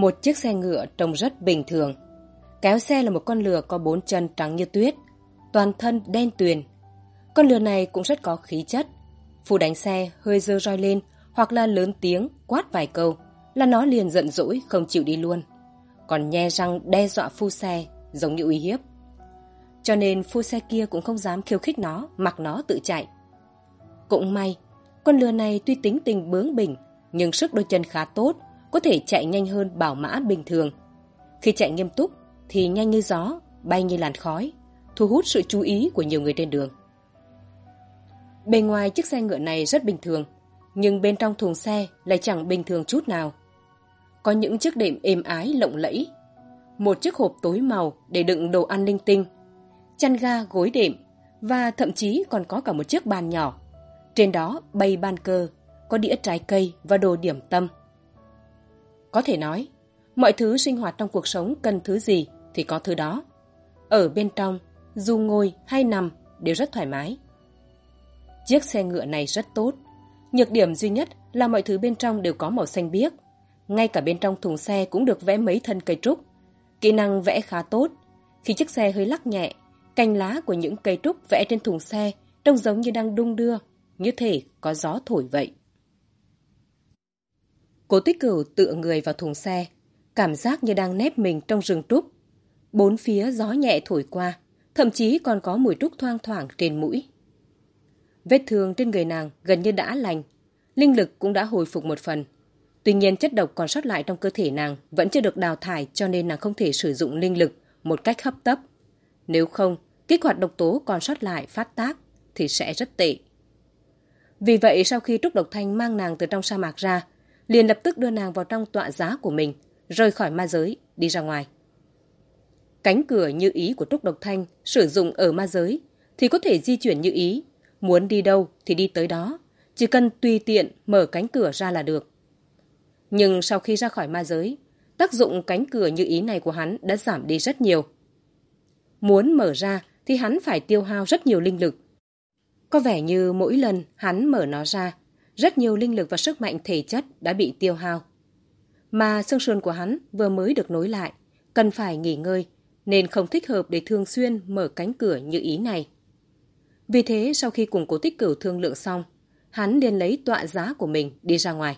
Một chiếc xe ngựa trông rất bình thường. Kéo xe là một con lừa có bốn chân trắng như tuyết, toàn thân đen tuyền. Con lừa này cũng rất có khí chất. Phu đánh xe hơi dơ roi lên hoặc là lớn tiếng quát vài câu là nó liền giận dỗi không chịu đi luôn. Còn nhe răng đe dọa phu xe giống như uy hiếp. Cho nên phu xe kia cũng không dám khiêu khích nó mặc nó tự chạy. Cũng may, con lừa này tuy tính tình bướng bỉnh nhưng sức đôi chân khá tốt có thể chạy nhanh hơn bảo mã bình thường. Khi chạy nghiêm túc thì nhanh như gió, bay như làn khói, thu hút sự chú ý của nhiều người trên đường. Bề ngoài chiếc xe ngựa này rất bình thường, nhưng bên trong thùng xe lại chẳng bình thường chút nào. Có những chiếc đệm êm ái lộng lẫy, một chiếc hộp tối màu để đựng đồ ăn linh tinh, chăn ga gối đệm và thậm chí còn có cả một chiếc bàn nhỏ. Trên đó bày ban cơ, có đĩa trái cây và đồ điểm tâm. Có thể nói, mọi thứ sinh hoạt trong cuộc sống cần thứ gì thì có thứ đó. Ở bên trong, dù ngồi hay nằm đều rất thoải mái. Chiếc xe ngựa này rất tốt. Nhược điểm duy nhất là mọi thứ bên trong đều có màu xanh biếc. Ngay cả bên trong thùng xe cũng được vẽ mấy thân cây trúc. Kỹ năng vẽ khá tốt. Khi chiếc xe hơi lắc nhẹ, cành lá của những cây trúc vẽ trên thùng xe trông giống như đang đung đưa, như thể có gió thổi vậy. Cố tích cửu tựa người vào thùng xe, cảm giác như đang nép mình trong rừng trúc. Bốn phía gió nhẹ thổi qua, thậm chí còn có mùi trúc thoang thoảng trên mũi. Vết thương trên người nàng gần như đã lành, linh lực cũng đã hồi phục một phần. Tuy nhiên chất độc còn sót lại trong cơ thể nàng vẫn chưa được đào thải cho nên nàng không thể sử dụng linh lực một cách hấp tấp. Nếu không, kích hoạt độc tố còn sót lại phát tác thì sẽ rất tệ. Vì vậy sau khi Trúc Độc Thanh mang nàng từ trong sa mạc ra, liền lập tức đưa nàng vào trong tọa giá của mình, rời khỏi ma giới, đi ra ngoài. Cánh cửa như ý của Trúc Độc Thanh sử dụng ở ma giới thì có thể di chuyển như ý, muốn đi đâu thì đi tới đó, chỉ cần tùy tiện mở cánh cửa ra là được. Nhưng sau khi ra khỏi ma giới, tác dụng cánh cửa như ý này của hắn đã giảm đi rất nhiều. Muốn mở ra thì hắn phải tiêu hao rất nhiều linh lực. Có vẻ như mỗi lần hắn mở nó ra rất nhiều linh lực và sức mạnh thể chất đã bị tiêu hao. Mà xương sườn của hắn vừa mới được nối lại, cần phải nghỉ ngơi, nên không thích hợp để thường xuyên mở cánh cửa như ý này. Vì thế sau khi cùng cố tích cửu thương lượng xong, hắn liền lấy tọa giá của mình đi ra ngoài.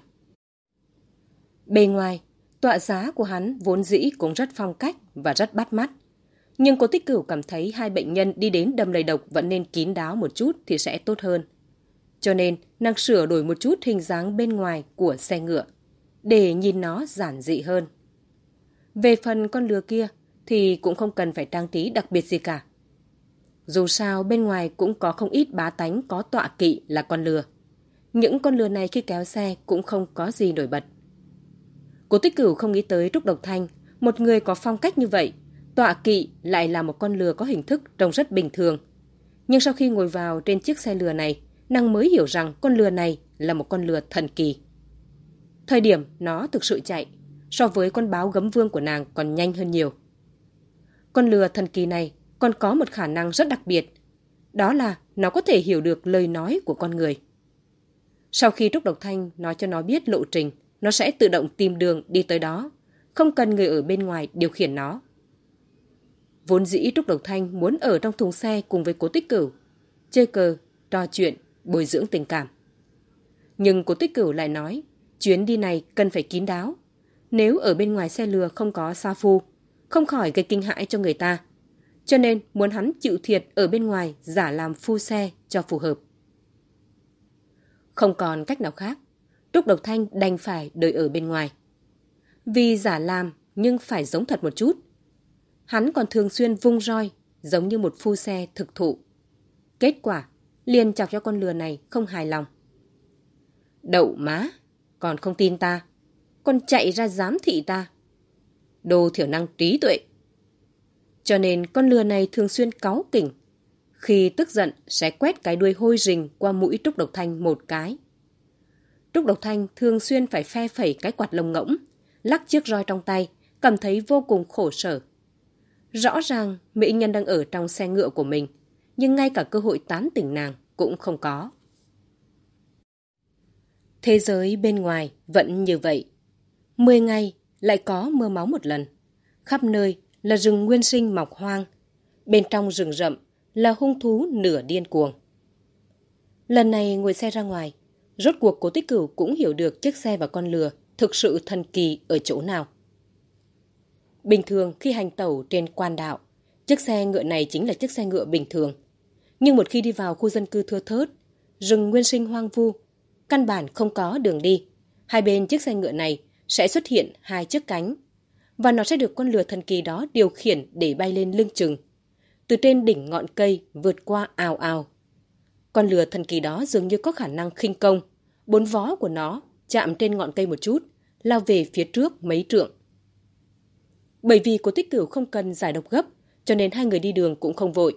Bề ngoài, tọa giá của hắn vốn dĩ cũng rất phong cách và rất bắt mắt. Nhưng cố tích cửu cảm thấy hai bệnh nhân đi đến đầm lầy độc vẫn nên kín đáo một chút thì sẽ tốt hơn. Cho nên, nàng sửa đổi một chút hình dáng bên ngoài của xe ngựa, để nhìn nó giản dị hơn. Về phần con lừa kia, thì cũng không cần phải trang trí đặc biệt gì cả. Dù sao, bên ngoài cũng có không ít bá tánh có tọa kỵ là con lừa. Những con lừa này khi kéo xe cũng không có gì nổi bật. Cố tích cửu không nghĩ tới Trúc Độc Thanh, một người có phong cách như vậy, tọa kỵ lại là một con lừa có hình thức trông rất bình thường. Nhưng sau khi ngồi vào trên chiếc xe lừa này, nàng mới hiểu rằng con lừa này là một con lừa thần kỳ. Thời điểm nó thực sự chạy, so với con báo gấm vương của nàng còn nhanh hơn nhiều. Con lừa thần kỳ này còn có một khả năng rất đặc biệt, đó là nó có thể hiểu được lời nói của con người. Sau khi Trúc Độc Thanh nói cho nó biết lộ trình, nó sẽ tự động tìm đường đi tới đó, không cần người ở bên ngoài điều khiển nó. Vốn dĩ Trúc Độc Thanh muốn ở trong thùng xe cùng với cố tích cửu, chơi cờ, trò chuyện, bồi dưỡng tình cảm. Nhưng cô tích cửu lại nói, chuyến đi này cần phải kín đáo. Nếu ở bên ngoài xe lừa không có sa phu, không khỏi gây kinh hãi cho người ta. Cho nên muốn hắn chịu thiệt ở bên ngoài giả làm phu xe cho phù hợp. Không còn cách nào khác, Trúc Độc Thanh đành phải đợi ở bên ngoài. Vì giả làm nhưng phải giống thật một chút. Hắn còn thường xuyên vung roi, giống như một phu xe thực thụ. Kết quả, liền chọc cho con lừa này không hài lòng. Đậu má, còn không tin ta, còn chạy ra giám thị ta. Đồ thiểu năng trí tuệ. Cho nên con lừa này thường xuyên cáu kỉnh. Khi tức giận sẽ quét cái đuôi hôi rình qua mũi Trúc Độc Thanh một cái. Trúc Độc Thanh thường xuyên phải phe phẩy cái quạt lồng ngỗng, lắc chiếc roi trong tay, cảm thấy vô cùng khổ sở. Rõ ràng mỹ nhân đang ở trong xe ngựa của mình, nhưng ngay cả cơ hội tán tỉnh nàng cũng không có. Thế giới bên ngoài vẫn như vậy. Mười ngày lại có mưa máu một lần. Khắp nơi là rừng nguyên sinh mọc hoang. Bên trong rừng rậm là hung thú nửa điên cuồng. Lần này ngồi xe ra ngoài, rốt cuộc cố tích cửu cũng hiểu được chiếc xe và con lừa thực sự thần kỳ ở chỗ nào. Bình thường khi hành tẩu trên quan đạo, chiếc xe ngựa này chính là chiếc xe ngựa bình thường. Nhưng một khi đi vào khu dân cư thưa thớt, rừng nguyên sinh hoang vu, căn bản không có đường đi, hai bên chiếc xe ngựa này sẽ xuất hiện hai chiếc cánh và nó sẽ được con lừa thần kỳ đó điều khiển để bay lên lưng chừng. Từ trên đỉnh ngọn cây vượt qua ào ào. Con lừa thần kỳ đó dường như có khả năng khinh công. Bốn vó của nó chạm trên ngọn cây một chút, lao về phía trước mấy trượng. Bởi vì cô tích cửu không cần giải độc gấp, cho nên hai người đi đường cũng không vội.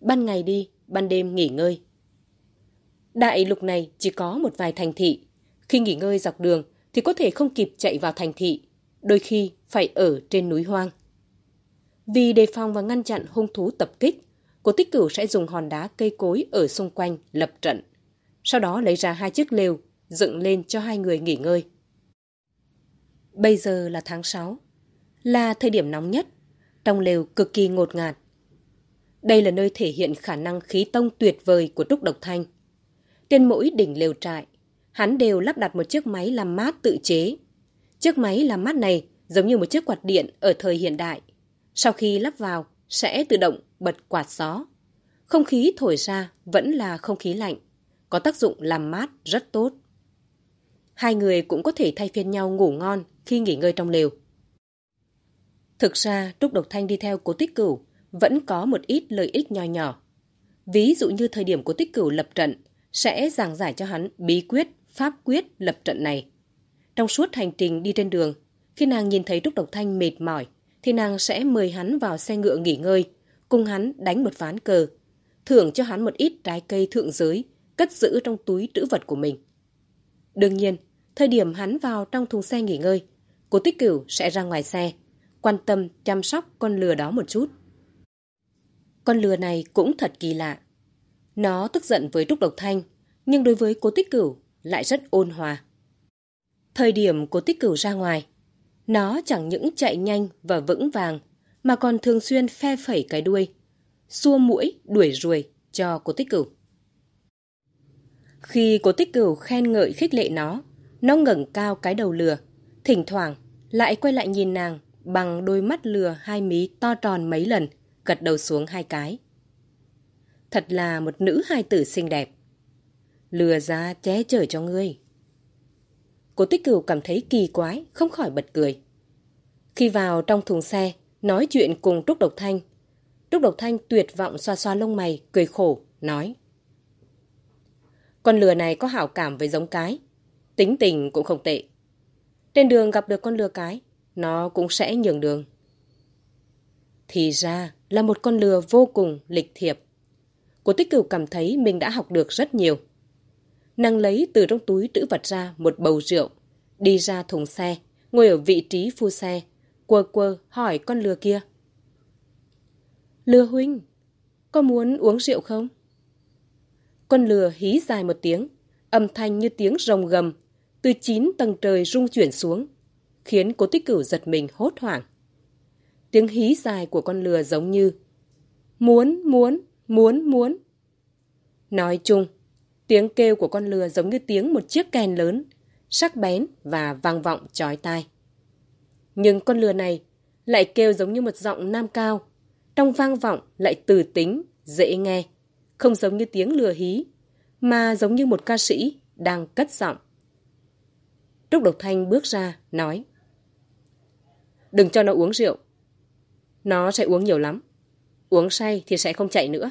Ban ngày đi, ban đêm nghỉ ngơi. Đại lục này chỉ có một vài thành thị. Khi nghỉ ngơi dọc đường thì có thể không kịp chạy vào thành thị, đôi khi phải ở trên núi hoang. Vì đề phòng và ngăn chặn hung thú tập kích, cô tích cửu sẽ dùng hòn đá cây cối ở xung quanh lập trận. Sau đó lấy ra hai chiếc lều, dựng lên cho hai người nghỉ ngơi. Bây giờ là tháng 6, là thời điểm nóng nhất, trong lều cực kỳ ngột ngạt. Đây là nơi thể hiện khả năng khí tông tuyệt vời của Trúc Độc Thanh. Trên mỗi đỉnh lều trại, hắn đều lắp đặt một chiếc máy làm mát tự chế. Chiếc máy làm mát này giống như một chiếc quạt điện ở thời hiện đại. Sau khi lắp vào, sẽ tự động bật quạt gió. Không khí thổi ra vẫn là không khí lạnh, có tác dụng làm mát rất tốt. Hai người cũng có thể thay phiên nhau ngủ ngon khi nghỉ ngơi trong lều. Thực ra, Trúc Độc Thanh đi theo cố tích cửu vẫn có một ít lợi ích nho nhỏ. Ví dụ như thời điểm cố tích cửu lập trận sẽ giảng giải cho hắn bí quyết, pháp quyết lập trận này. Trong suốt hành trình đi trên đường, khi nàng nhìn thấy Trúc Độc Thanh mệt mỏi, thì nàng sẽ mời hắn vào xe ngựa nghỉ ngơi, cùng hắn đánh một ván cờ, thưởng cho hắn một ít trái cây thượng giới, cất giữ trong túi trữ vật của mình. Đương nhiên, thời điểm hắn vào trong thùng xe nghỉ ngơi, cố tích cửu sẽ ra ngoài xe, quan tâm chăm sóc con lừa đó một chút. Con lừa này cũng thật kỳ lạ. Nó tức giận với Trúc Độc Thanh, nhưng đối với cố tích cửu lại rất ôn hòa. Thời điểm cố tích cửu ra ngoài, nó chẳng những chạy nhanh và vững vàng, mà còn thường xuyên phe phẩy cái đuôi, xua mũi, đuổi ruồi cho cố tích cửu. Khi cố tích cửu khen ngợi khích lệ nó, nó ngẩng cao cái đầu lừa, thỉnh thoảng lại quay lại nhìn nàng bằng đôi mắt lừa hai mí to tròn mấy lần, gật đầu xuống hai cái. Thật là một nữ hai tử xinh đẹp. Lừa ra che chở cho ngươi. Cô tích cửu cảm thấy kỳ quái, không khỏi bật cười. Khi vào trong thùng xe, nói chuyện cùng Trúc Độc Thanh. Trúc Độc Thanh tuyệt vọng xoa xoa lông mày, cười khổ, nói. Con lừa này có hảo cảm với giống cái. Tính tình cũng không tệ. Trên đường gặp được con lừa cái, nó cũng sẽ nhường đường. Thì ra là một con lừa vô cùng lịch thiệp. Cô tích cửu cảm thấy mình đã học được rất nhiều. Nàng lấy từ trong túi trữ vật ra một bầu rượu, đi ra thùng xe, ngồi ở vị trí phu xe, quơ quơ hỏi con lừa kia. Lừa huynh, có muốn uống rượu không? Con lừa hí dài một tiếng, âm thanh như tiếng rồng gầm, từ chín tầng trời rung chuyển xuống, khiến cố tích cửu giật mình hốt hoảng. Tiếng hí dài của con lừa giống như Muốn, muốn, muốn, muốn. Nói chung, tiếng kêu của con lừa giống như tiếng một chiếc kèn lớn, sắc bén và vang vọng chói tai. Nhưng con lừa này lại kêu giống như một giọng nam cao, trong vang vọng lại từ tính, dễ nghe, không giống như tiếng lừa hí, mà giống như một ca sĩ đang cất giọng. Trúc Độc Thanh bước ra, nói Đừng cho nó uống rượu. Nó sẽ uống nhiều lắm. Uống say thì sẽ không chạy nữa.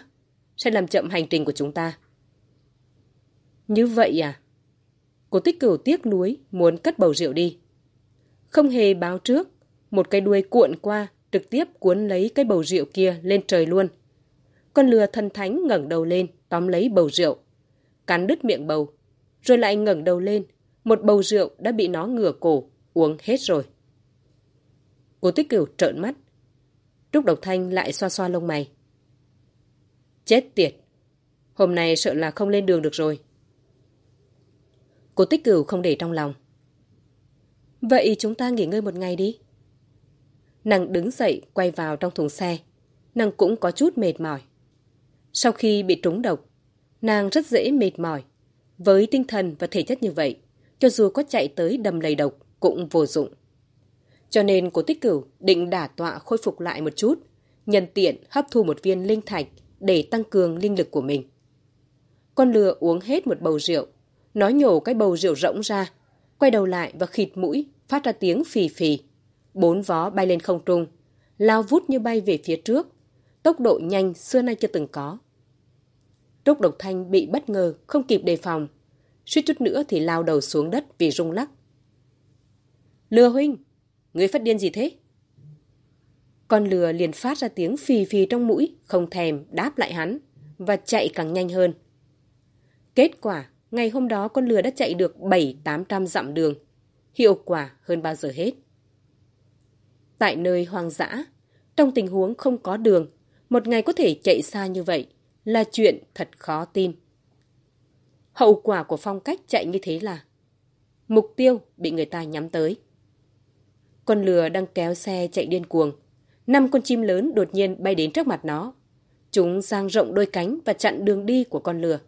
Sẽ làm chậm hành trình của chúng ta. Như vậy à? Cô tích cửu tiếc nuối muốn cất bầu rượu đi. Không hề báo trước, một cái đuôi cuộn qua trực tiếp cuốn lấy cái bầu rượu kia lên trời luôn. Con lừa thần thánh ngẩng đầu lên, tóm lấy bầu rượu, cắn đứt miệng bầu, rồi lại ngẩng đầu lên, một bầu rượu đã bị nó ngửa cổ, uống hết rồi. Cô tích cửu trợn mắt. Trúc Độc Thanh lại xoa xoa lông mày. Chết tiệt! Hôm nay sợ là không lên đường được rồi. Cô tích cửu không để trong lòng. Vậy chúng ta nghỉ ngơi một ngày đi. Nàng đứng dậy quay vào trong thùng xe. Nàng cũng có chút mệt mỏi. Sau khi bị trúng độc, nàng rất dễ mệt mỏi. Với tinh thần và thể chất như vậy, cho dù có chạy tới đầm lầy độc cũng vô dụng. Cho nên cố tích cửu định đả tọa khôi phục lại một chút, nhân tiện hấp thu một viên linh thạch để tăng cường linh lực của mình. Con lừa uống hết một bầu rượu, nó nhổ cái bầu rượu rỗng ra, quay đầu lại và khịt mũi, phát ra tiếng phì phì. Bốn vó bay lên không trung, lao vút như bay về phía trước, tốc độ nhanh xưa nay chưa từng có. Trúc Độc Thanh bị bất ngờ, không kịp đề phòng. Suýt chút nữa thì lao đầu xuống đất vì rung lắc. Lừa huynh, người phát điên gì thế? Con lừa liền phát ra tiếng phì phì trong mũi, không thèm đáp lại hắn, và chạy càng nhanh hơn. Kết quả, ngày hôm đó con lừa đã chạy được 7-800 dặm đường. Hiệu quả hơn bao giờ hết. Tại nơi hoang dã, trong tình huống không có đường, một ngày có thể chạy xa như vậy là chuyện thật khó tin. Hậu quả của phong cách chạy như thế là mục tiêu bị người ta nhắm tới. Con lừa đang kéo xe chạy điên cuồng. Năm con chim lớn đột nhiên bay đến trước mặt nó. Chúng giang rộng đôi cánh và chặn đường đi của con lừa.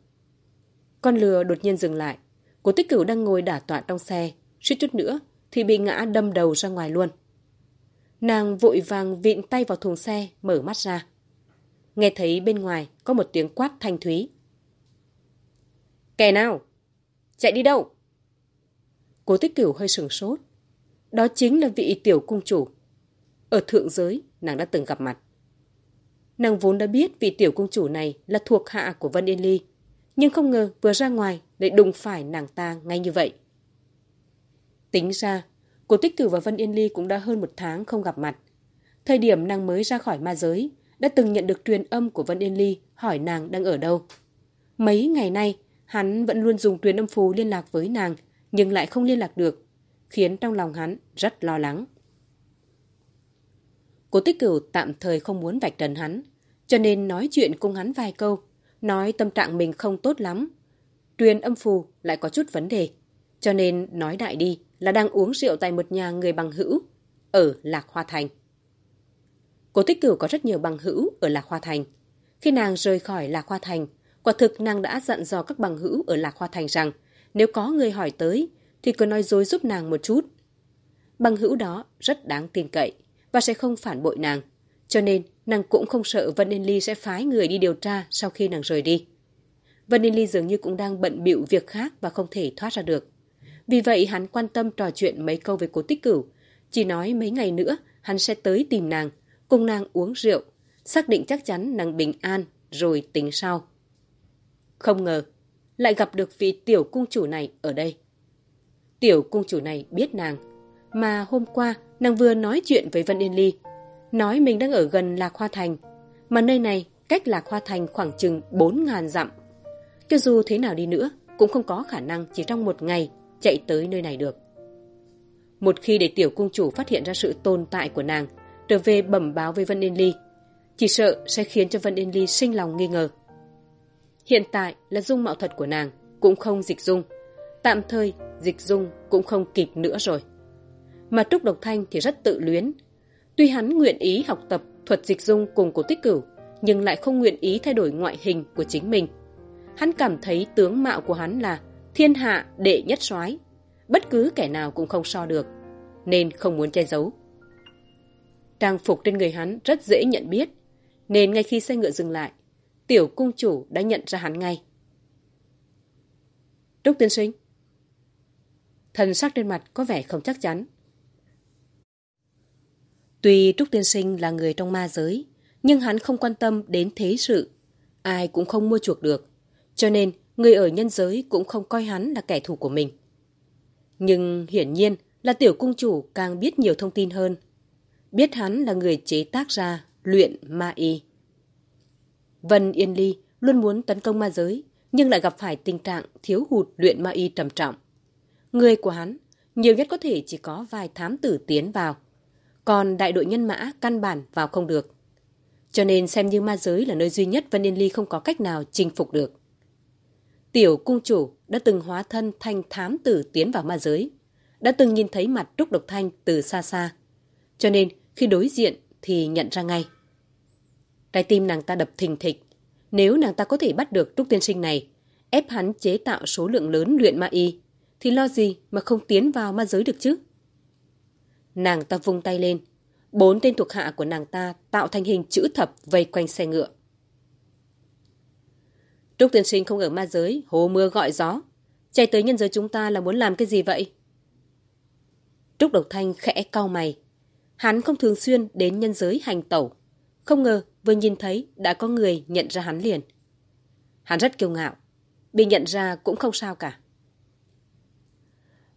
Con lừa đột nhiên dừng lại. Cố tích cửu đang ngồi đả tọa trong xe. Suýt chút nữa thì bị ngã đâm đầu ra ngoài luôn. Nàng vội vàng vịn tay vào thùng xe, mở mắt ra. Nghe thấy bên ngoài có một tiếng quát thanh thúy. Kẻ nào? Chạy đi đâu? Cố tích cửu hơi sừng sốt. Đó chính là vị tiểu cung chủ. Ở thượng giới, nàng đã từng gặp mặt. Nàng vốn đã biết vị tiểu cung chủ này là thuộc hạ của Vân Yên Ly, nhưng không ngờ vừa ra ngoài lại đụng phải nàng ta ngay như vậy. Tính ra, cổ Tích tử và Vân Yên Ly cũng đã hơn một tháng không gặp mặt. Thời điểm nàng mới ra khỏi ma giới, đã từng nhận được truyền âm của Vân Yên Ly hỏi nàng đang ở đâu. Mấy ngày nay, hắn vẫn luôn dùng truyền âm phù liên lạc với nàng, nhưng lại không liên lạc được, khiến trong lòng hắn rất lo lắng. Cố tích cửu tạm thời không muốn vạch trần hắn, cho nên nói chuyện cùng hắn vài câu, nói tâm trạng mình không tốt lắm. Truyền âm phù lại có chút vấn đề, cho nên nói đại đi là đang uống rượu tại một nhà người bằng hữu ở Lạc Hoa Thành. Cố tích cửu có rất nhiều bằng hữu ở Lạc Hoa Thành. Khi nàng rời khỏi Lạc Hoa Thành, quả thực nàng đã dặn dò các bằng hữu ở Lạc Hoa Thành rằng nếu có người hỏi tới thì cứ nói dối giúp nàng một chút. Bằng hữu đó rất đáng tin cậy và sẽ không phản bội nàng. Cho nên nàng cũng không sợ Vân Yên Ly sẽ phái người đi điều tra sau khi nàng rời đi. Vân Yên Ly dường như cũng đang bận bịu việc khác và không thể thoát ra được. Vì vậy hắn quan tâm trò chuyện mấy câu với cố tích cửu. Chỉ nói mấy ngày nữa hắn sẽ tới tìm nàng cùng nàng uống rượu, xác định chắc chắn nàng bình an rồi tính sau. Không ngờ, lại gặp được vị tiểu cung chủ này ở đây. Tiểu cung chủ này biết nàng, mà hôm qua nàng vừa nói chuyện với Vân Yên Ly, nói mình đang ở gần Lạc Hoa Thành, mà nơi này cách Lạc Hoa Thành khoảng chừng 4.000 dặm. Cho dù thế nào đi nữa, cũng không có khả năng chỉ trong một ngày chạy tới nơi này được. Một khi để tiểu cung chủ phát hiện ra sự tồn tại của nàng, trở về bẩm báo với Vân Yên Ly. Chỉ sợ sẽ khiến cho Vân Yên Ly sinh lòng nghi ngờ. Hiện tại là dung mạo thật của nàng, cũng không dịch dung. Tạm thời, dịch dung cũng không kịp nữa rồi. Mà Trúc Độc Thanh thì rất tự luyến. Tuy hắn nguyện ý học tập thuật dịch dung cùng cổ tích cửu, nhưng lại không nguyện ý thay đổi ngoại hình của chính mình. Hắn cảm thấy tướng mạo của hắn là thiên hạ đệ nhất soái bất cứ kẻ nào cũng không so được, nên không muốn che giấu. Trang phục trên người hắn rất dễ nhận biết, nên ngay khi xe ngựa dừng lại, tiểu cung chủ đã nhận ra hắn ngay. Trúc tiên sinh. Thần sắc trên mặt có vẻ không chắc chắn. Tuy Trúc Tiên Sinh là người trong ma giới, nhưng hắn không quan tâm đến thế sự. Ai cũng không mua chuộc được. Cho nên, người ở nhân giới cũng không coi hắn là kẻ thù của mình. Nhưng hiển nhiên là tiểu cung chủ càng biết nhiều thông tin hơn. Biết hắn là người chế tác ra luyện ma y. Vân Yên Ly luôn muốn tấn công ma giới, nhưng lại gặp phải tình trạng thiếu hụt luyện ma y trầm trọng. Người của hắn nhiều nhất có thể chỉ có vài thám tử tiến vào, còn đại đội nhân mã căn bản vào không được. Cho nên xem như ma giới là nơi duy nhất Vân Yên Ly không có cách nào chinh phục được. Tiểu cung chủ đã từng hóa thân thành thám tử tiến vào ma giới, đã từng nhìn thấy mặt Trúc Độc Thanh từ xa xa. Cho nên khi đối diện thì nhận ra ngay. Trái tim nàng ta đập thình thịch. Nếu nàng ta có thể bắt được Trúc Tiên Sinh này, ép hắn chế tạo số lượng lớn luyện ma y, thì lo gì mà không tiến vào ma giới được chứ? Nàng ta vung tay lên. Bốn tên thuộc hạ của nàng ta tạo thành hình chữ thập vây quanh xe ngựa. Trúc tiên sinh không ở ma giới, hồ mưa gọi gió. Chạy tới nhân giới chúng ta là muốn làm cái gì vậy? Trúc Độc Thanh khẽ cau mày. Hắn không thường xuyên đến nhân giới hành tẩu. Không ngờ vừa nhìn thấy đã có người nhận ra hắn liền. Hắn rất kiêu ngạo. Bị nhận ra cũng không sao cả.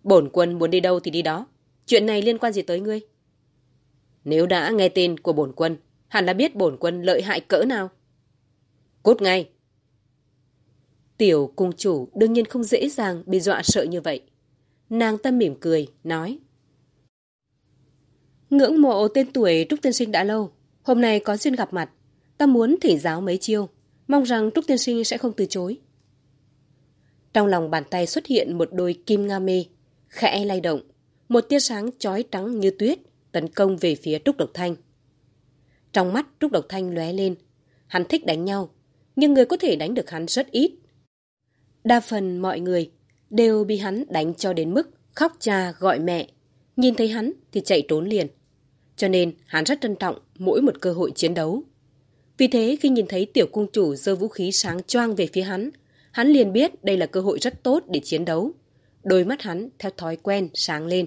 Bổn quân muốn đi đâu thì đi đó. Chuyện này liên quan gì tới ngươi? Nếu đã nghe tên của bổn quân, hẳn là biết bổn quân lợi hại cỡ nào. Cút ngay! Tiểu cung chủ đương nhiên không dễ dàng bị dọa sợ như vậy. Nàng ta mỉm cười, nói. Ngưỡng mộ tên tuổi Trúc Tiên Sinh đã lâu. Hôm nay có duyên gặp mặt. Ta muốn thỉnh giáo mấy chiêu. Mong rằng Trúc Tiên Sinh sẽ không từ chối. Trong lòng bàn tay xuất hiện một đôi kim nga mê, khẽ lay động. Một tia sáng chói trắng như tuyết tấn công về phía Trúc Độc Thanh. Trong mắt Trúc Độc Thanh lóe lên. Hắn thích đánh nhau, nhưng người có thể đánh được hắn rất ít. Đa phần mọi người đều bị hắn đánh cho đến mức khóc cha gọi mẹ. Nhìn thấy hắn thì chạy trốn liền. Cho nên hắn rất trân trọng mỗi một cơ hội chiến đấu. Vì thế khi nhìn thấy tiểu cung chủ giơ vũ khí sáng choang về phía hắn, hắn liền biết đây là cơ hội rất tốt để chiến đấu. Đôi mắt hắn theo thói quen sáng lên.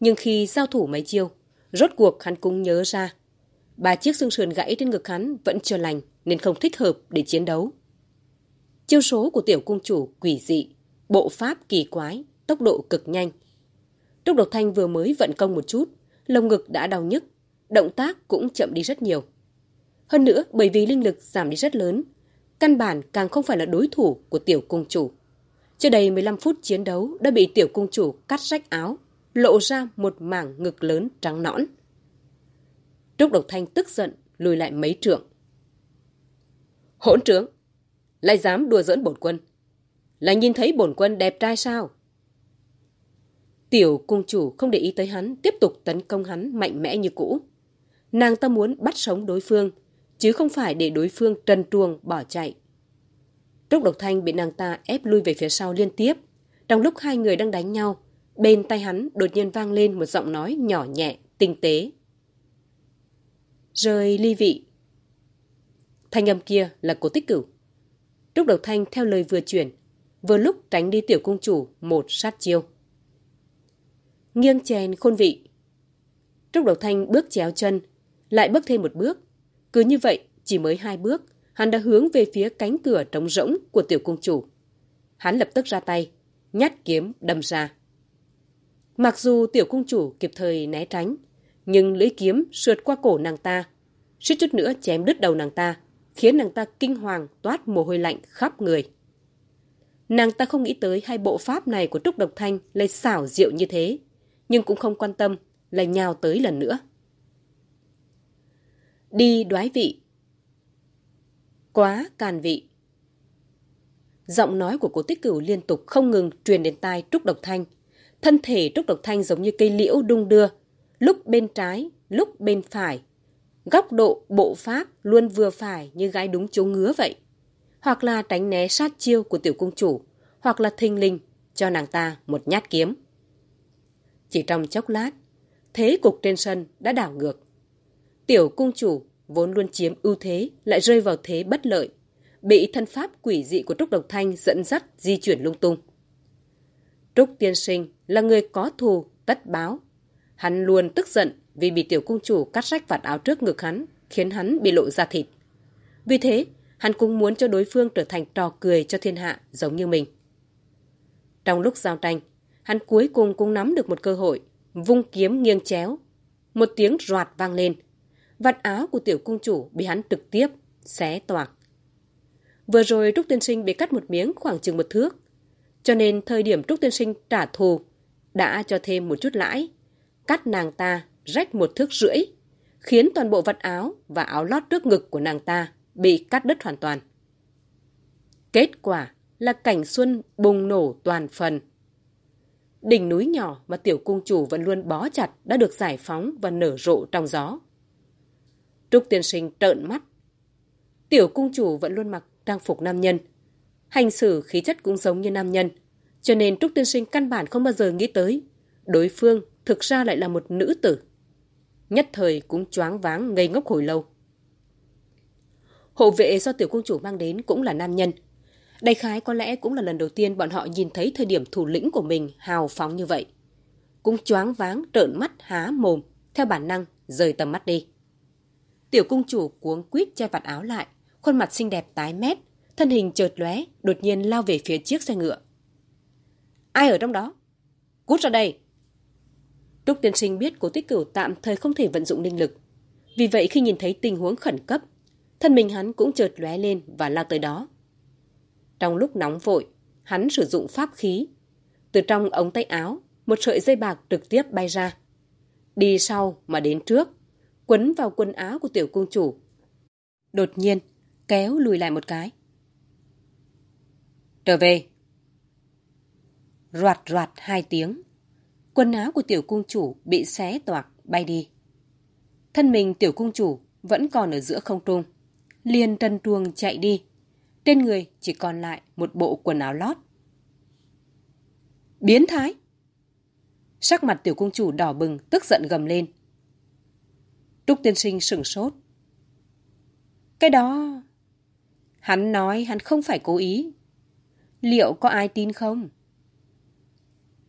Nhưng khi giao thủ mấy chiêu, rốt cuộc hắn cũng nhớ ra. Ba chiếc xương sườn gãy trên ngực hắn vẫn chưa lành nên không thích hợp để chiến đấu. Chiêu số của tiểu cung chủ quỷ dị, bộ pháp kỳ quái, tốc độ cực nhanh. Trúc Độc Thanh vừa mới vận công một chút, lồng ngực đã đau nhức, động tác cũng chậm đi rất nhiều. Hơn nữa, bởi vì linh lực giảm đi rất lớn, căn bản càng không phải là đối thủ của tiểu cung chủ. Chưa đầy 15 phút chiến đấu đã bị tiểu cung chủ cắt rách áo, lộ ra một mảng ngực lớn trắng nõn. Trúc Độc Thanh tức giận, lùi lại mấy trượng. Hỗn trướng! Lại dám đùa giỡn bổn quân! Là nhìn thấy bổn quân đẹp trai sao? Tiểu cung chủ không để ý tới hắn, tiếp tục tấn công hắn mạnh mẽ như cũ. Nàng ta muốn bắt sống đối phương, chứ không phải để đối phương trần truồng bỏ chạy. Trúc Độc Thanh bị nàng ta ép lui về phía sau liên tiếp. Trong lúc hai người đang đánh nhau, bên tay hắn đột nhiên vang lên một giọng nói nhỏ nhẹ, tinh tế. Rời ly vị. Thanh âm kia là cổ tích cửu. Trúc Độc Thanh theo lời vừa chuyển, vừa lúc tránh đi tiểu cung chủ một sát chiêu. Nghiêng chèn khôn vị. Trúc Độc Thanh bước chéo chân, lại bước thêm một bước. Cứ như vậy, chỉ mới hai bước, hắn đã hướng về phía cánh cửa trống rỗng của tiểu cung chủ. Hắn lập tức ra tay, nhát kiếm đâm ra. Mặc dù tiểu cung chủ kịp thời né tránh, nhưng lưỡi kiếm sượt qua cổ nàng ta, suýt chút nữa chém đứt đầu nàng ta, khiến nàng ta kinh hoàng toát mồ hôi lạnh khắp người. Nàng ta không nghĩ tới hai bộ pháp này của Trúc Độc Thanh lại xảo diệu như thế, nhưng cũng không quan tâm, lại nhào tới lần nữa. Đi đoái vị Quá can vị Giọng nói của cố tích cửu liên tục không ngừng truyền đến tai Trúc Độc Thanh. Thân thể Trúc Độc Thanh giống như cây liễu đung đưa, lúc bên trái, lúc bên phải. Góc độ, bộ pháp luôn vừa phải như gái đúng chỗ ngứa vậy. Hoặc là tránh né sát chiêu của tiểu cung chủ, hoặc là thinh linh cho nàng ta một nhát kiếm. Chỉ trong chốc lát, thế cục trên sân đã đảo ngược. Tiểu cung chủ vốn luôn chiếm ưu thế lại rơi vào thế bất lợi, bị thân pháp quỷ dị của Trúc Độc Thanh dẫn dắt di chuyển lung tung. Trúc Tiên Sinh là người có thù tất báo. Hắn luôn tức giận vì bị tiểu cung chủ cắt rách vạt áo trước ngực hắn, khiến hắn bị lộ ra thịt. Vì thế, hắn cũng muốn cho đối phương trở thành trò cười cho thiên hạ giống như mình. Trong lúc giao tranh, hắn cuối cùng cũng nắm được một cơ hội, vung kiếm nghiêng chéo. Một tiếng roạt vang lên. Vạt áo của tiểu cung chủ bị hắn trực tiếp, xé toạc. Vừa rồi Trúc Tiên Sinh bị cắt một miếng khoảng chừng một thước. Cho nên thời điểm Trúc Tiên Sinh trả thù, đã cho thêm một chút lãi, cắt nàng ta rách một thước rưỡi, khiến toàn bộ vật áo và áo lót trước ngực của nàng ta bị cắt đứt hoàn toàn. Kết quả là cảnh xuân bùng nổ toàn phần. Đỉnh núi nhỏ mà tiểu cung chủ vẫn luôn bó chặt đã được giải phóng và nở rộ trong gió. Trúc tiên sinh trợn mắt. Tiểu cung chủ vẫn luôn mặc trang phục nam nhân. Hành xử khí chất cũng giống như nam nhân. Cho nên Trúc tiên sinh căn bản không bao giờ nghĩ tới. Đối phương thực ra lại là một nữ tử. Nhất thời cũng choáng váng ngây ngốc hồi lâu. Hộ vệ do tiểu cung chủ mang đến cũng là nam nhân. Đại khái có lẽ cũng là lần đầu tiên bọn họ nhìn thấy thời điểm thủ lĩnh của mình hào phóng như vậy. Cũng choáng váng trợn mắt há mồm, theo bản năng rời tầm mắt đi. Tiểu cung chủ cuống quýt che vạt áo lại, khuôn mặt xinh đẹp tái mét, thân hình chợt lóe, đột nhiên lao về phía chiếc xe ngựa. Ai ở trong đó? Cút ra đây! Trúc tiên sinh biết cố tích cửu tạm thời không thể vận dụng linh lực. Vì vậy khi nhìn thấy tình huống khẩn cấp, thân mình hắn cũng chợt lóe lên và lao tới đó. Trong lúc nóng vội, hắn sử dụng pháp khí. Từ trong ống tay áo, một sợi dây bạc trực tiếp bay ra. Đi sau mà đến trước, quấn vào quần áo của tiểu cung chủ. Đột nhiên, kéo lùi lại một cái. Trở về. Roạt roạt hai tiếng. Quần áo của tiểu cung chủ bị xé toạc bay đi. Thân mình tiểu cung chủ vẫn còn ở giữa không trung. Liền trần truồng chạy đi. Trên người chỉ còn lại một bộ quần áo lót. Biến thái! Sắc mặt tiểu cung chủ đỏ bừng, tức giận gầm lên. Trúc tiên sinh sửng sốt. Cái đó... Hắn nói hắn không phải cố ý. Liệu có ai tin không?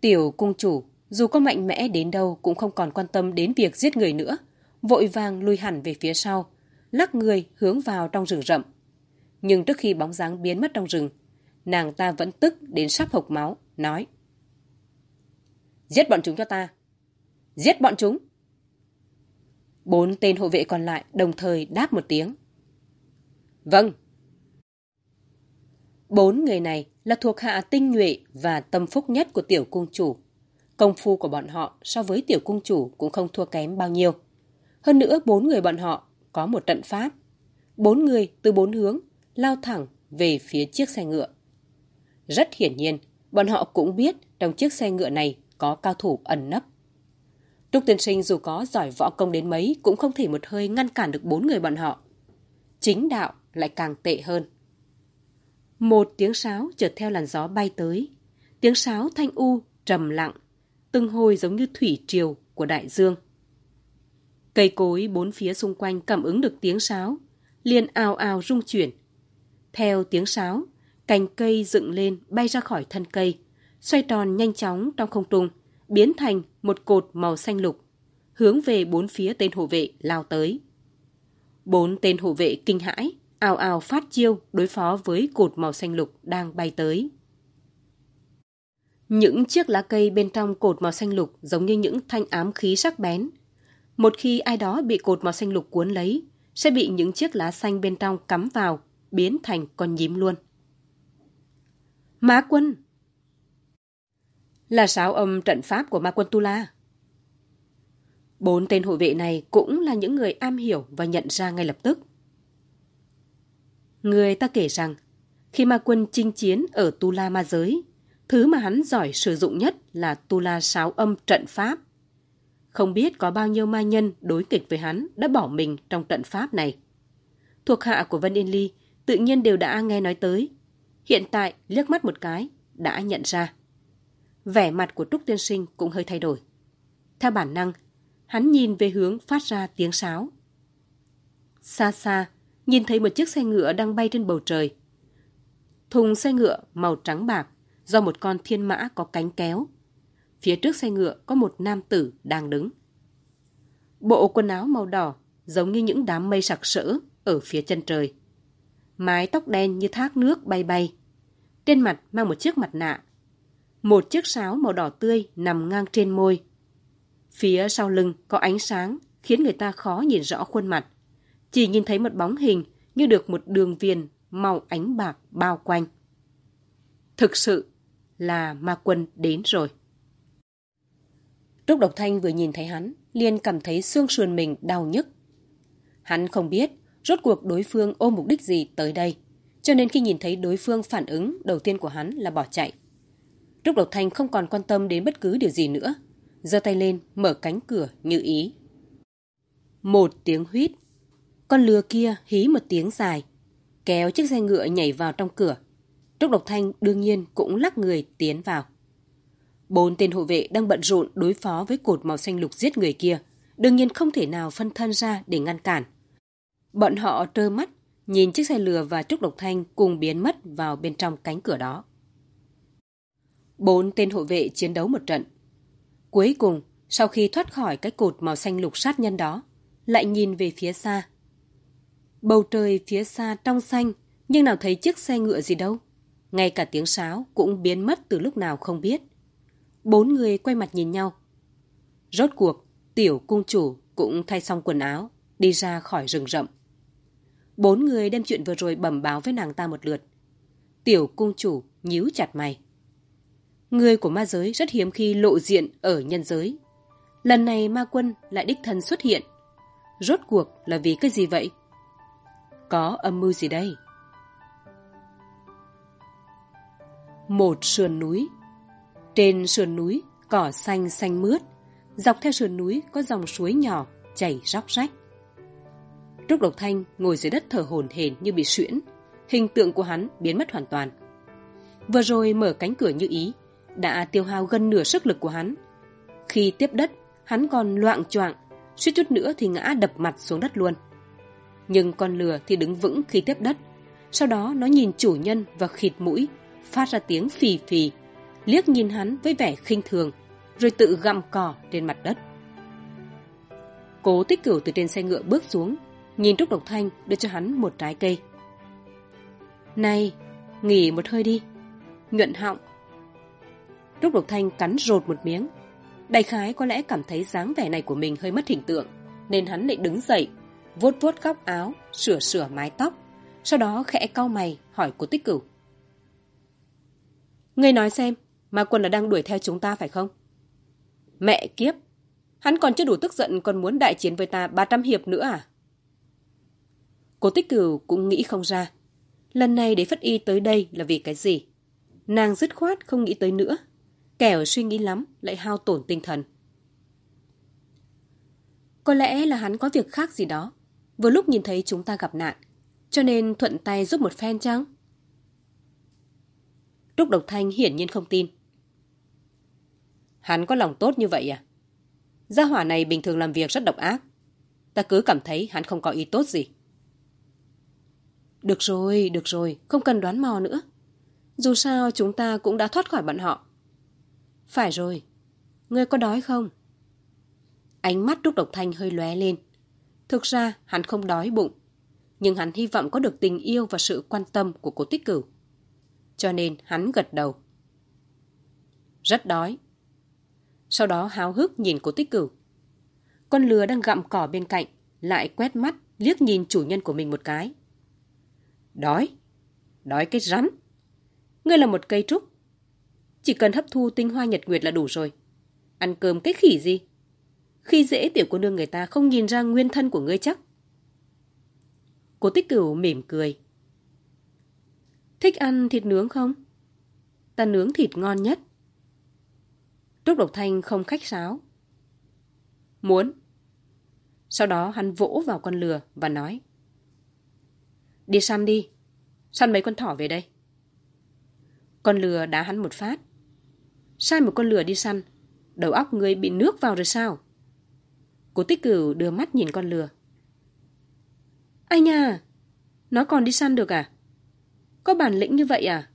Tiểu cung chủ, dù có mạnh mẽ đến đâu cũng không còn quan tâm đến việc giết người nữa. Vội vàng lui hẳn về phía sau, lắc người hướng vào trong rừng rậm. Nhưng trước khi bóng dáng biến mất trong rừng, nàng ta vẫn tức đến sắp hộc máu, nói. Giết bọn chúng cho ta! Giết bọn chúng! Bốn tên hộ vệ còn lại đồng thời đáp một tiếng. Vâng. Bốn người này là thuộc hạ tinh nhuệ và tâm phúc nhất của tiểu cung chủ. Công phu của bọn họ so với tiểu cung chủ cũng không thua kém bao nhiêu. Hơn nữa bốn người bọn họ có một trận pháp. Bốn người từ bốn hướng lao thẳng về phía chiếc xe ngựa. Rất hiển nhiên, bọn họ cũng biết trong chiếc xe ngựa này có cao thủ ẩn nấp. Túc Tiên Sinh dù có giỏi võ công đến mấy cũng không thể một hơi ngăn cản được bốn người bọn họ. Chính đạo lại càng tệ hơn. Một tiếng sáo chợt theo làn gió bay tới. Tiếng sáo thanh u, trầm lặng, từng hồi giống như thủy triều của đại dương. Cây cối bốn phía xung quanh cảm ứng được tiếng sáo, liền ào ào rung chuyển. Theo tiếng sáo, cành cây dựng lên bay ra khỏi thân cây, xoay tròn nhanh chóng trong không trung, biến thành một cột màu xanh lục, hướng về bốn phía tên hộ vệ lao tới. Bốn tên hộ vệ kinh hãi, ào ào phát chiêu đối phó với cột màu xanh lục đang bay tới. Những chiếc lá cây bên trong cột màu xanh lục giống như những thanh ám khí sắc bén. Một khi ai đó bị cột màu xanh lục cuốn lấy, sẽ bị những chiếc lá xanh bên trong cắm vào, biến thành con nhím luôn. Má quân! Là sáo âm trận pháp của ma quân Tu La. Bốn tên hộ vệ này cũng là những người am hiểu và nhận ra ngay lập tức. Người ta kể rằng, khi ma quân chinh chiến ở Tu La ma giới, thứ mà hắn giỏi sử dụng nhất là Tu La sáo âm trận pháp. Không biết có bao nhiêu ma nhân đối kịch với hắn đã bỏ mình trong trận pháp này. Thuộc hạ của Vân Yên Ly tự nhiên đều đã nghe nói tới. Hiện tại liếc mắt một cái, đã nhận ra. Vẻ mặt của Trúc Tiên Sinh cũng hơi thay đổi. Theo bản năng, hắn nhìn về hướng phát ra tiếng sáo. Xa xa, nhìn thấy một chiếc xe ngựa đang bay trên bầu trời. Thùng xe ngựa màu trắng bạc do một con thiên mã có cánh kéo. phía trước xe ngựa có một nam tử đang đứng. Bộ quần áo màu đỏ giống như những đám mây sặc sỡ ở phía chân trời. Mái tóc đen như thác nước bay bay. Trên mặt mang một chiếc mặt nạ. Một chiếc sáo màu đỏ tươi nằm ngang trên môi. Phía sau lưng có ánh sáng khiến người ta khó nhìn rõ khuôn mặt. Chỉ nhìn thấy một bóng hình như được một đường viền màu ánh bạc bao quanh. Thực sự là ma quân đến rồi. Trúc Độc Thanh vừa nhìn thấy hắn, liền cảm thấy xương sườn mình đau nhức. Hắn không biết rốt cuộc đối phương ôm mục đích gì tới đây, cho nên khi nhìn thấy đối phương phản ứng đầu tiên của hắn là bỏ chạy. Trúc Độc Thanh không còn quan tâm đến bất cứ điều gì nữa, giơ tay lên mở cánh cửa như ý. Một tiếng huýt, con lừa kia hí một tiếng dài, kéo chiếc xe ngựa nhảy vào trong cửa. Trúc Độc Thanh đương nhiên cũng lắc người tiến vào. Bốn tên hộ vệ đang bận rộn đối phó với cột màu xanh lục giết người kia, đương nhiên không thể nào phân thân ra để ngăn cản. Bọn họ trơ mắt, nhìn chiếc xe lừa và Trúc Độc Thanh cùng biến mất vào bên trong cánh cửa đó. Bốn tên hộ vệ chiến đấu một trận. Cuối cùng, sau khi thoát khỏi cái cột màu xanh lục sát nhân đó, lại nhìn về phía xa. Bầu trời phía xa trong xanh, nhưng nào thấy chiếc xe ngựa gì đâu. Ngay cả tiếng sáo cũng biến mất từ lúc nào không biết. Bốn người quay mặt nhìn nhau. Rốt cuộc, tiểu cung chủ cũng thay xong quần áo, đi ra khỏi rừng rậm. Bốn người đem chuyện vừa rồi bẩm báo với nàng ta một lượt. Tiểu cung chủ nhíu chặt mày. Người của ma giới rất hiếm khi lộ diện ở nhân giới. Lần này ma quân lại đích thân xuất hiện. Rốt cuộc là vì cái gì vậy? Có âm mưu gì đây? Một sườn núi Trên sườn núi, cỏ xanh xanh mướt. Dọc theo sườn núi có dòng suối nhỏ chảy róc rách. Trúc Độc Thanh ngồi dưới đất thở hổn hển như bị suyễn. Hình tượng của hắn biến mất hoàn toàn. Vừa rồi mở cánh cửa như ý, đã tiêu hao gần nửa sức lực của hắn. Khi tiếp đất, hắn còn loạn choạng, suýt chút nữa thì ngã đập mặt xuống đất luôn. Nhưng con lừa thì đứng vững khi tiếp đất. Sau đó nó nhìn chủ nhân và khịt mũi, phát ra tiếng phì phì, liếc nhìn hắn với vẻ khinh thường, rồi tự gặm cỏ trên mặt đất. Cố tích cửu từ trên xe ngựa bước xuống, nhìn Trúc Độc Thanh đưa cho hắn một trái cây. Này, nghỉ một hơi đi. Nhuận họng. Trúc Độc Thanh cắn rột một miếng. Đại khái có lẽ cảm thấy dáng vẻ này của mình hơi mất hình tượng, nên hắn lại đứng dậy, vuốt vuốt góc áo, sửa sửa mái tóc, sau đó khẽ cau mày hỏi cô tích cửu. Ngươi nói xem, ma quân là đang đuổi theo chúng ta phải không? Mẹ kiếp! Hắn còn chưa đủ tức giận còn muốn đại chiến với ta ba trăm hiệp nữa à? Cô tích cửu cũng nghĩ không ra. Lần này để Phất Y tới đây là vì cái gì? Nàng dứt khoát không nghĩ tới nữa. Kẻo suy nghĩ lắm lại hao tổn tinh thần. Có lẽ là hắn có việc khác gì đó. Vừa lúc nhìn thấy chúng ta gặp nạn. Cho nên thuận tay giúp một phen chăng? Trúc Độc Thanh hiển nhiên không tin. Hắn có lòng tốt như vậy à? Gia hỏa này bình thường làm việc rất độc ác. Ta cứ cảm thấy hắn không có ý tốt gì. Được rồi, được rồi, không cần đoán mò nữa. Dù sao chúng ta cũng đã thoát khỏi bọn họ. Phải rồi, ngươi có đói không? Ánh mắt Trúc Độc Thanh hơi lóe lên. Thực ra hắn không đói bụng, nhưng hắn hy vọng có được tình yêu và sự quan tâm của cô tích cửu. Cho nên hắn gật đầu. Rất đói. Sau đó háo hức nhìn cô tích cửu. Con lừa đang gặm cỏ bên cạnh, lại quét mắt liếc nhìn chủ nhân của mình một cái. Đói. Đói cái rắn. Ngươi là một cây trúc. Chỉ cần hấp thu tinh hoa nhật nguyệt là đủ rồi. Ăn cơm cái khỉ gì? Khi dễ, tiểu cô nương người ta không nhìn ra nguyên thân của ngươi chắc. Cô tích cửu mỉm cười. Thích ăn thịt nướng không? Ta nướng thịt ngon nhất. Trúc Độc Thanh không khách sáo. Muốn. Sau đó hắn vỗ vào con lừa và nói. Đi săn đi. Săn mấy con thỏ về đây. Con lừa đá hắn một phát. Sai một con lừa đi săn. Đầu óc người bị nước vào rồi sao? Cố tích cửu đưa mắt nhìn con lừa. Ai nha! Nó còn đi săn được à? Có bản lĩnh như vậy à?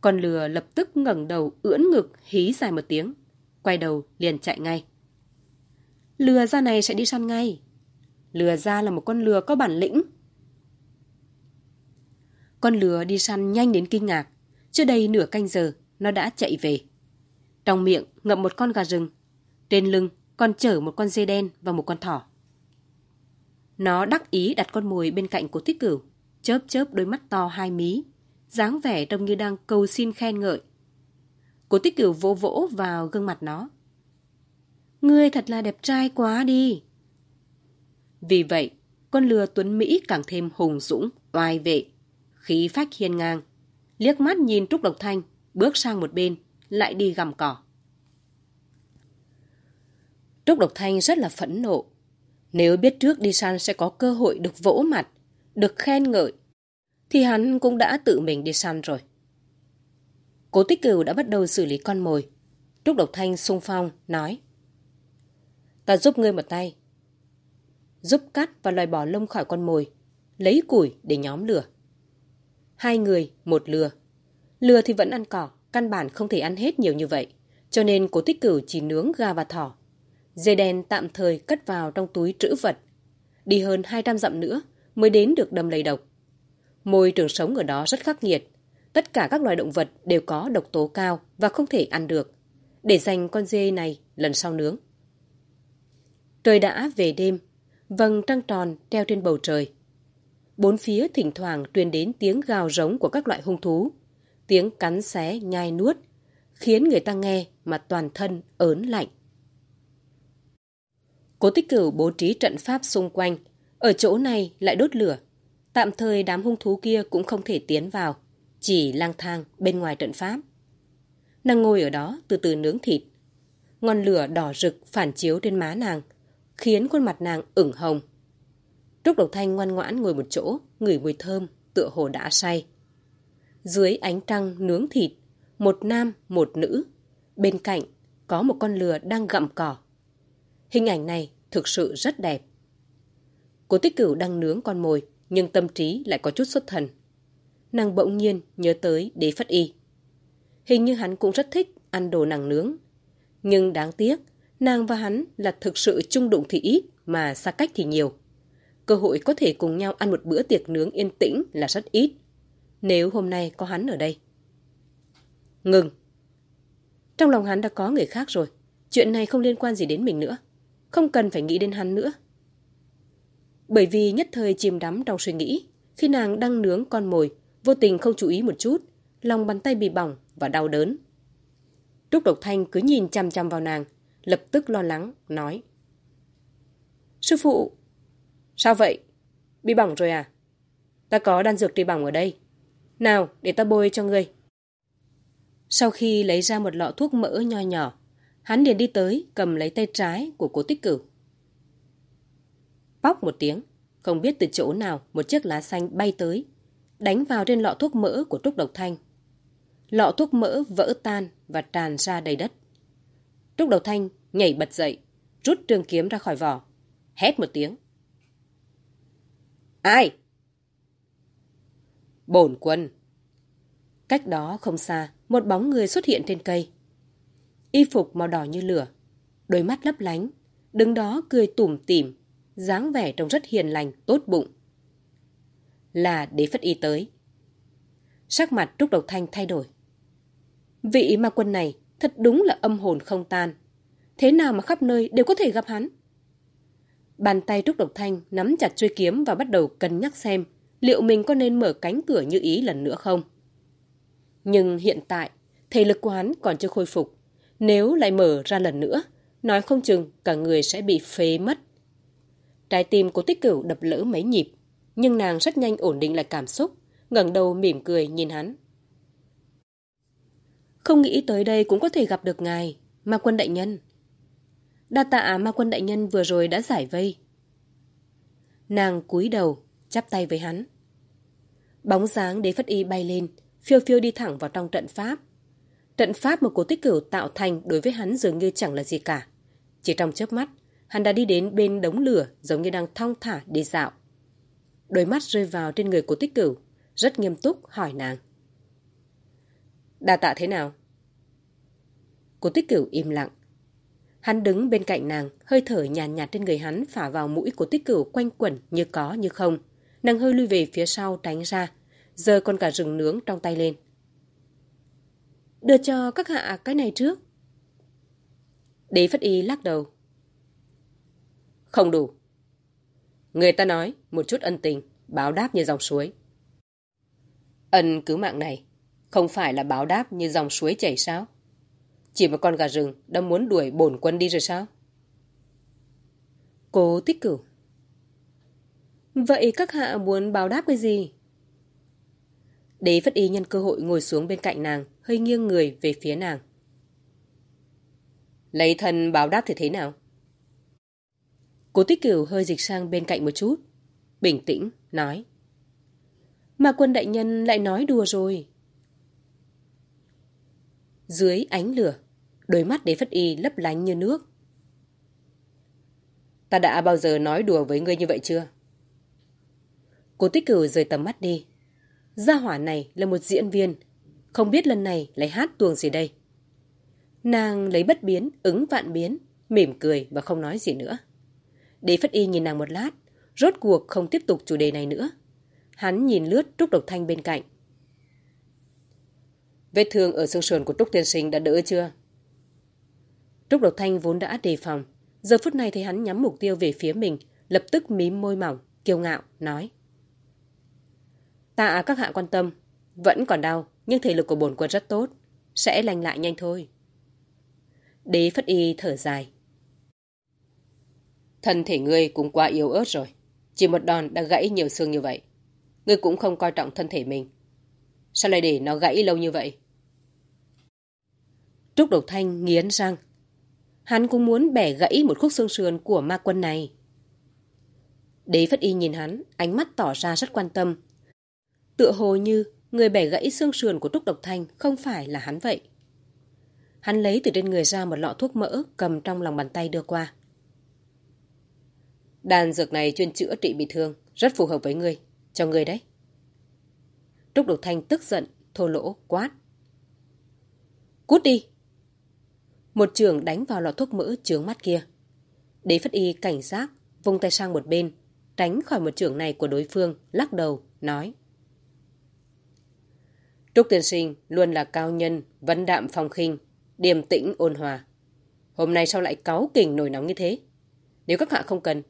Con lừa lập tức ngẩng đầu ưỡn ngực hí dài một tiếng. Quay đầu liền chạy ngay. Lừa ra này sẽ đi săn ngay. Lừa ra là một con lừa có bản lĩnh. Con lừa đi săn nhanh đến kinh ngạc. Chưa đầy nửa canh giờ, nó đã chạy về. Trong miệng ngậm một con gà rừng. Trên lưng còn chở một con dê đen và một con thỏ. Nó đắc ý đặt con mồi bên cạnh của tích cửu, chớp chớp đôi mắt to hai mí, dáng vẻ trông như đang cầu xin khen ngợi. Cố tích cửu vỗ vỗ vào gương mặt nó. Ngươi thật là đẹp trai quá đi. Vì vậy, con lừa Tuấn Mỹ càng thêm hùng dũng, oai vệ, khí phách hiên ngang. Liếc mắt nhìn Trúc Độc Thanh, bước sang một bên, lại đi gặm cỏ. Trúc Độc Thanh rất là phẫn nộ. Nếu biết trước đi săn sẽ có cơ hội được vỗ mặt, được khen ngợi, thì hắn cũng đã tự mình đi săn rồi. Cố tích cửu đã bắt đầu xử lý con mồi. Trúc Độc Thanh sung phong, nói. Ta giúp ngươi một tay. Giúp cắt và loại bỏ lông khỏi con mồi, lấy củi để nhóm lửa. Hai người, một lừa. Lừa thì vẫn ăn cỏ, căn bản không thể ăn hết nhiều như vậy, cho nên cố tích cửu chỉ nướng gà và thỏ. dê đen tạm thời cất vào trong túi trữ vật. Đi hơn 200 dặm nữa mới đến được đầm lầy độc. Môi trường sống ở đó rất khắc nghiệt. Tất cả các loài động vật đều có độc tố cao và không thể ăn được. Để dành con dê này lần sau nướng. Trời đã về đêm, vầng trăng tròn treo trên bầu trời. Bốn phía thỉnh thoảng truyền đến tiếng gào rống của các loại hung thú, tiếng cắn xé nhai nuốt, khiến người ta nghe mà toàn thân ớn lạnh. Cố tích cửu bố trí trận pháp xung quanh, ở chỗ này lại đốt lửa. Tạm thời đám hung thú kia cũng không thể tiến vào, chỉ lang thang bên ngoài trận pháp. Nàng ngồi ở đó từ từ nướng thịt. Ngọn lửa đỏ rực phản chiếu trên má nàng, khiến khuôn mặt nàng ửng hồng. Trúc Độc Thanh ngoan ngoãn ngồi một chỗ, ngửi mùi thơm, tựa hồ đã say. Dưới ánh trăng nướng thịt, một nam, một nữ. Bên cạnh có một con lừa đang gặm cỏ. Hình ảnh này thực sự rất đẹp. Cố tích cửu đang nướng con mồi, nhưng tâm trí lại có chút xuất thần. Nàng bỗng nhiên nhớ tới đế phất y. Hình như hắn cũng rất thích ăn đồ nàng nướng. Nhưng đáng tiếc, nàng và hắn là thực sự chung đụng thì ít mà xa cách thì nhiều. Cơ hội có thể cùng nhau ăn một bữa tiệc nướng yên tĩnh là rất ít. Nếu hôm nay có hắn ở đây. Ngừng. Trong lòng hắn đã có người khác rồi. Chuyện này không liên quan gì đến mình nữa. Không cần phải nghĩ đến hắn nữa. Bởi vì nhất thời chìm đắm trong suy nghĩ, khi nàng đang nướng con mồi, vô tình không chú ý một chút, lòng bàn tay bị bỏng và đau đớn. Trúc Độc Thanh cứ nhìn chăm chăm vào nàng, lập tức lo lắng, nói. Sư phụ! Sao vậy? Bị bỏng rồi à? Ta có đan dược trị bỏng ở đây. Nào, để ta bôi cho ngươi. Sau khi lấy ra một lọ thuốc mỡ nho nhỏ, hắn liền đi tới cầm lấy tay trái của cố tích cửu. Bóc một tiếng, không biết từ chỗ nào một chiếc lá xanh bay tới, đánh vào trên lọ thuốc mỡ của Trúc Độc Thanh. Lọ thuốc mỡ vỡ tan và tràn ra đầy đất. Trúc Độc Thanh nhảy bật dậy, rút trường kiếm ra khỏi vỏ, hét một tiếng. Ai? Bổn quân. Cách đó không xa, một bóng người xuất hiện trên cây. Y phục màu đỏ như lửa, đôi mắt lấp lánh, đứng đó cười tủm tỉm, dáng vẻ trông rất hiền lành, tốt bụng. Là đế phất y tới. Sắc mặt Trúc Độc Thanh thay đổi. Vị ma quân này thật đúng là âm hồn không tan. Thế nào mà khắp nơi đều có thể gặp hắn? Bàn tay Trúc Độc Thanh nắm chặt chuôi kiếm và bắt đầu cân nhắc xem liệu mình có nên mở cánh cửa như ý lần nữa không. Nhưng hiện tại, thể lực của hắn còn chưa khôi phục. Nếu lại mở ra lần nữa, nói không chừng cả người sẽ bị phế mất. Trái tim của tích cửu đập lỡ mấy nhịp, nhưng nàng rất nhanh ổn định lại cảm xúc, ngẩng đầu mỉm cười nhìn hắn. Không nghĩ tới đây cũng có thể gặp được ngài, ma quân đại nhân. Đa tạ ma quân đại nhân vừa rồi đã giải vây. Nàng cúi đầu, chắp tay với hắn. Bóng dáng đế phất y bay lên, phiêu phiêu đi thẳng vào trong trận pháp. Trận pháp mà cố tích cửu tạo thành đối với hắn dường như chẳng là gì cả. Chỉ trong chớp mắt, hắn đã đi đến bên đống lửa giống như đang thong thả đi dạo. Đôi mắt rơi vào trên người cố tích cửu, rất nghiêm túc hỏi nàng. Đa tạ thế nào? Cô tích cửu im lặng. Hắn đứng bên cạnh nàng, hơi thở nhàn nhạt, nhạt trên người hắn phả vào mũi của tích cửu quanh quẩn như có như không. Nàng hơi lui về phía sau tránh ra, giờ con gà rừng nướng trong tay lên. Đưa cho các hạ cái này trước. Đế Phất Y lắc đầu. Không đủ. Người ta nói một chút ân tình, báo đáp như dòng suối. Ân cứu mạng này không phải là báo đáp như dòng suối chảy sao? Chỉ một con gà rừng đã muốn đuổi bổn quân đi rồi sao? Cố tích cửu. Vậy các hạ muốn báo đáp cái gì? Đế Phất Y nhân cơ hội ngồi xuống bên cạnh nàng, hơi nghiêng người về phía nàng. Lấy thân báo đáp thì thế nào? Cố tích cửu hơi dịch sang bên cạnh một chút. Bình tĩnh, nói. Mà quân đại nhân lại nói đùa rồi. Dưới ánh lửa, đôi mắt đế phất y lấp lánh như nước. Ta đã bao giờ nói đùa với ngươi như vậy chưa? Cố tích cửu rời tầm mắt đi. Gia hỏa này là một diễn viên, không biết lần này lại hát tuồng gì đây. Nàng lấy bất biến, ứng vạn biến, mỉm cười và không nói gì nữa. Đế Phất Y nhìn nàng một lát, rốt cuộc không tiếp tục chủ đề này nữa. Hắn nhìn lướt Trúc Độc Thanh bên cạnh. Vết thương ở xương sườn của Trúc Tiên Sinh đã đỡ chưa? Trúc Độc Thanh vốn đã đề phòng. Giờ phút này thấy hắn nhắm mục tiêu về phía mình, lập tức mím môi mỏng, kiêu ngạo, nói. Tạ các hạ quan tâm, vẫn còn đau, nhưng thể lực của bổn quân rất tốt, sẽ lành lại nhanh thôi. Đế Phất Y thở dài. Thân thể ngươi cũng quá yếu ớt rồi. Chỉ một đòn đã gãy nhiều xương như vậy. Ngươi cũng không coi trọng thân thể mình. Sao lại để nó gãy lâu như vậy? Trúc Độc Thanh nghiến răng. Hắn cũng muốn bẻ gãy một khúc xương sườn của ma quân này. Đế Phất Y nhìn hắn, ánh mắt tỏ ra rất quan tâm. Tựa hồ như người bẻ gãy xương sườn của Trúc Độc Thanh không phải là hắn vậy. Hắn lấy từ trên người ra một lọ thuốc mỡ cầm trong lòng bàn tay đưa qua. Đàn dược này chuyên chữa trị bị thương, rất phù hợp với ngươi, cho ngươi đấy. Trúc Độc Thanh tức giận, thô lỗ, quát. Cút đi! Một trường đánh vào lọ thuốc mỡ chướng mắt kia. Đế Phất Y cảnh giác, vung tay sang một bên, tránh khỏi một trường này của đối phương, lắc đầu, nói. Trúc Tiên Sinh luôn là cao nhân, vấn đạm phong khinh, điềm tĩnh ôn hòa. Hôm nay sao lại cáu kỉnh nổi nóng như thế? Nếu các hạ không cần,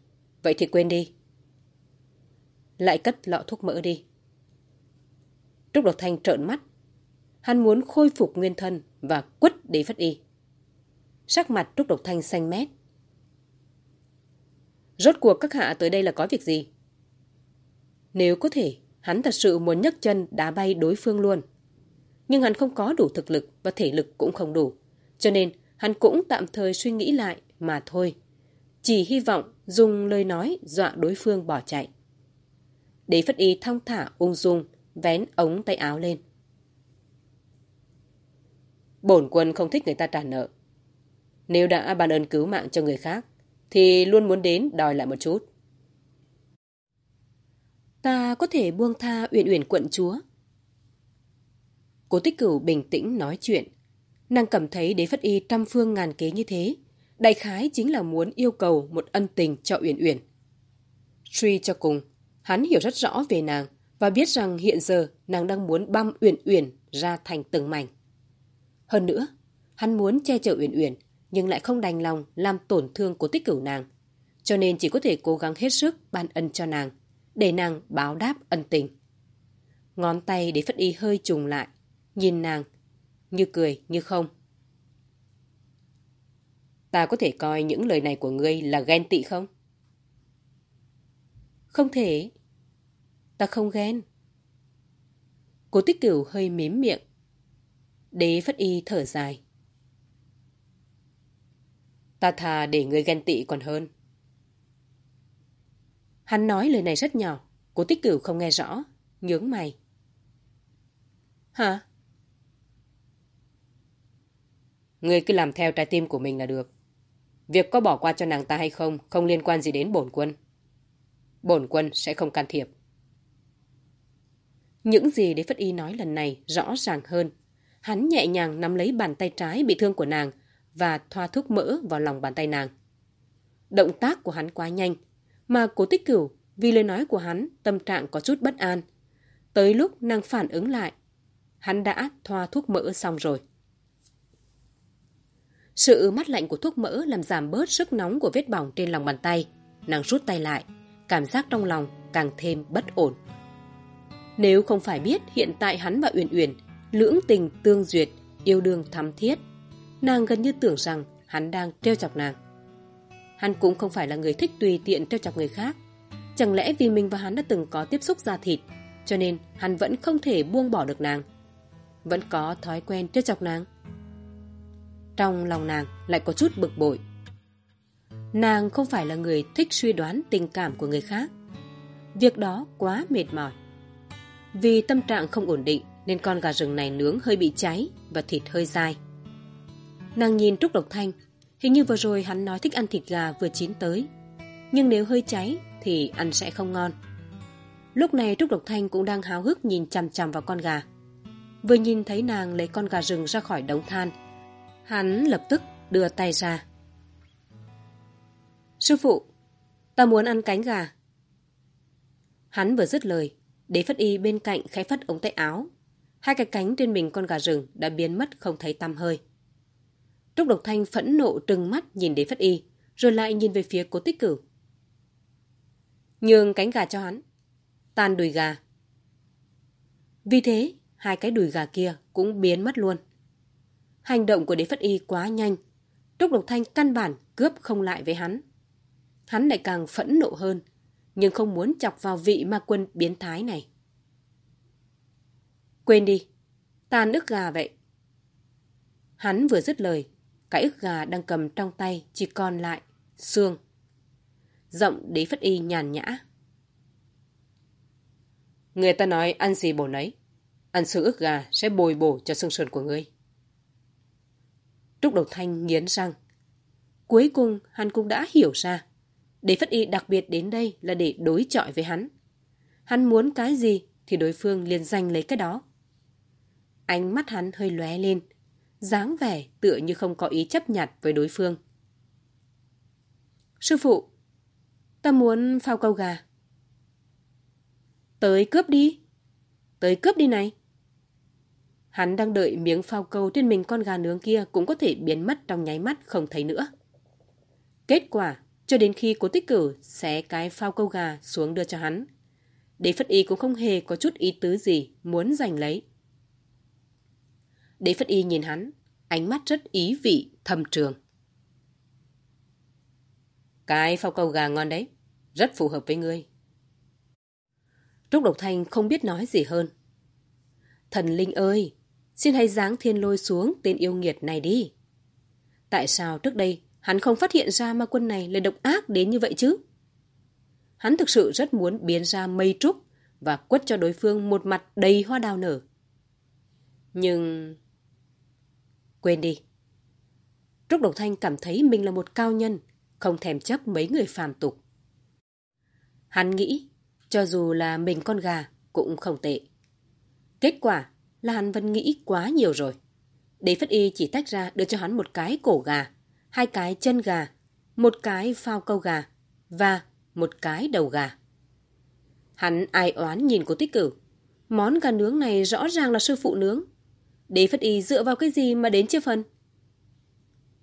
vậy thì quên đi. Lại cất lọ thuốc mỡ đi. Trúc Độc Thanh trợn mắt. Hắn muốn khôi phục nguyên thân và quất đế phất y. Sắc mặt Trúc Độc Thanh xanh mét. Rốt cuộc các hạ tới đây là có việc gì? Nếu có thể, hắn thật sự muốn nhấc chân đá bay đối phương luôn. Nhưng hắn không có đủ thực lực và thể lực cũng không đủ. Cho nên hắn cũng tạm thời suy nghĩ lại mà thôi. Chỉ hy vọng dùng lời nói dọa đối phương bỏ chạy. Đế Phất Y thong thả ung dung, vén ống tay áo lên. Bổn quân không thích người ta trả nợ. Nếu đã ban ơn cứu mạng cho người khác, thì luôn muốn đến đòi lại một chút. Ta có thể buông tha uyển uyển quận chúa. Cố tích cửu bình tĩnh nói chuyện. Nàng cảm thấy đế phất y trăm phương ngàn kế như thế. Đại khái chính là muốn yêu cầu một ân tình cho uyển uyển. Suy cho cùng, hắn hiểu rất rõ về nàng và biết rằng hiện giờ nàng đang muốn băm uyển uyển ra thành từng mảnh. Hơn nữa, hắn muốn che chở uyển uyển nhưng lại không đành lòng làm tổn thương của tích cửu nàng. Cho nên chỉ có thể cố gắng hết sức ban ân cho nàng, để nàng báo đáp ân tình. Ngón tay để phất y hơi trùng lại, nhìn nàng, như cười như không. Ta có thể coi những lời này của ngươi là ghen tị không? Không thể. Ta không ghen. Cố tích cửu hơi mím miệng. Đế phất y thở dài. Ta thà để ngươi ghen tị còn hơn. Hắn nói lời này rất nhỏ. Cố tích cửu không nghe rõ. Nhướng mày. Hả? Ngươi cứ làm theo trái tim của mình là được. Việc có bỏ qua cho nàng ta hay không không liên quan gì đến bổn quân. Bổn quân sẽ không can thiệp. Những gì Đế Phất Y nói lần này rõ ràng hơn. Hắn nhẹ nhàng nắm lấy bàn tay trái bị thương của nàng và thoa thuốc mỡ vào lòng bàn tay nàng. Động tác của hắn quá nhanh, mà cố tích cửu vì lời nói của hắn tâm trạng có chút bất an. Tới lúc nàng phản ứng lại, hắn đã thoa thuốc mỡ xong rồi. Sự mát lạnh của thuốc mỡ làm giảm bớt sức nóng của vết bỏng trên lòng bàn tay. Nàng rút tay lại, cảm giác trong lòng càng thêm bất ổn. Nếu không phải biết hiện tại hắn và Uyển Uyển lưỡng tình tương duyệt, yêu đương thắm thiết, nàng gần như tưởng rằng hắn đang treo chọc nàng. Hắn cũng không phải là người thích tùy tiện treo chọc người khác. Chẳng lẽ vì mình và hắn đã từng có tiếp xúc da thịt, cho nên hắn vẫn không thể buông bỏ được nàng. Vẫn có thói quen treo chọc nàng. Trong lòng nàng lại có chút bực bội. Nàng không phải là người thích suy đoán tình cảm của người khác. Việc đó quá mệt mỏi. Vì tâm trạng không ổn định nên con gà rừng này nướng hơi bị cháy và thịt hơi dai. Nàng nhìn Trúc Độc Thanh, hình như vừa rồi hắn nói thích ăn thịt gà vừa chín tới. Nhưng nếu hơi cháy thì ăn sẽ không ngon. Lúc này Trúc Độc Thanh cũng đang háo hức nhìn chằm chằm vào con gà. Vừa nhìn thấy nàng lấy con gà rừng ra khỏi đống than, hắn lập tức đưa tay ra. Sư phụ, ta muốn ăn cánh gà. Hắn vừa dứt lời, đế phất y bên cạnh khẽ phất ống tay áo. Hai cái cánh trên mình con gà rừng đã biến mất không thấy tăm hơi. Trúc Độc Thanh phẫn nộ trừng mắt nhìn đế phất y, rồi lại nhìn về phía cố tích cửu. Nhường cánh gà cho hắn. Tan đùi gà. Vì thế, hai cái đùi gà kia cũng biến mất luôn. Hành động của đế phất y quá nhanh. Trúc Độc Thanh căn bản cướp không lại với hắn. Hắn lại càng phẫn nộ hơn, nhưng không muốn chọc vào vị ma quân biến thái này. Quên đi, ta ức gà vậy. Hắn vừa dứt lời, cái ức gà đang cầm trong tay chỉ còn lại xương. Giọng đế phất y nhàn nhã. Người ta nói ăn gì bổ nấy. Ăn xương ức gà sẽ bồi bổ cho xương sườn của ngươi. Trúc Độc Thanh nghiến răng. Cuối cùng hắn cũng đã hiểu ra. Đế Phất Y đặc biệt đến đây là để đối chọi với hắn. Hắn muốn cái gì thì đối phương liền giành lấy cái đó. Ánh mắt hắn hơi lóe lên, dáng vẻ tựa như không có ý chấp nhặt với đối phương. Sư phụ, ta muốn phao câu gà. Tới cướp đi. Tới cướp đi này. Hắn đang đợi miếng phao câu trên mình con gà nướng kia cũng có thể biến mất trong nháy mắt không thấy nữa. Kết quả, cho đến khi cố tích cử xé cái phao câu gà xuống đưa cho hắn. Đế Phất Y cũng không hề có chút ý tứ gì muốn giành lấy. Đế Phất Y nhìn hắn, ánh mắt rất ý vị, thâm trường. Cái phao câu gà ngon đấy, rất phù hợp với ngươi. Trúc Độc Thanh không biết nói gì hơn. Thần Linh ơi, xin hãy giáng thiên lôi xuống tên yêu nghiệt này đi. Tại sao trước đây hắn không phát hiện ra ma quân này lại độc ác đến như vậy chứ? Hắn thực sự rất muốn biến ra mây trúc và quất cho đối phương một mặt đầy hoa đào nở. Nhưng... Quên đi. Trúc Độc Thanh cảm thấy mình là một cao nhân, không thèm chấp mấy người phàm tục. Hắn nghĩ, cho dù là mình con gà cũng không tệ. Kết quả là hắn vẫn nghĩ quá nhiều rồi. Đế Phất Y chỉ tách ra đưa cho hắn một cái cổ gà, hai cái chân gà, một cái phao câu gà và một cái đầu gà. Hắn ai oán nhìn cô tích cửu. Món gà nướng này rõ ràng là sư phụ nướng. Đế Phất Y dựa vào cái gì mà đến chia phần?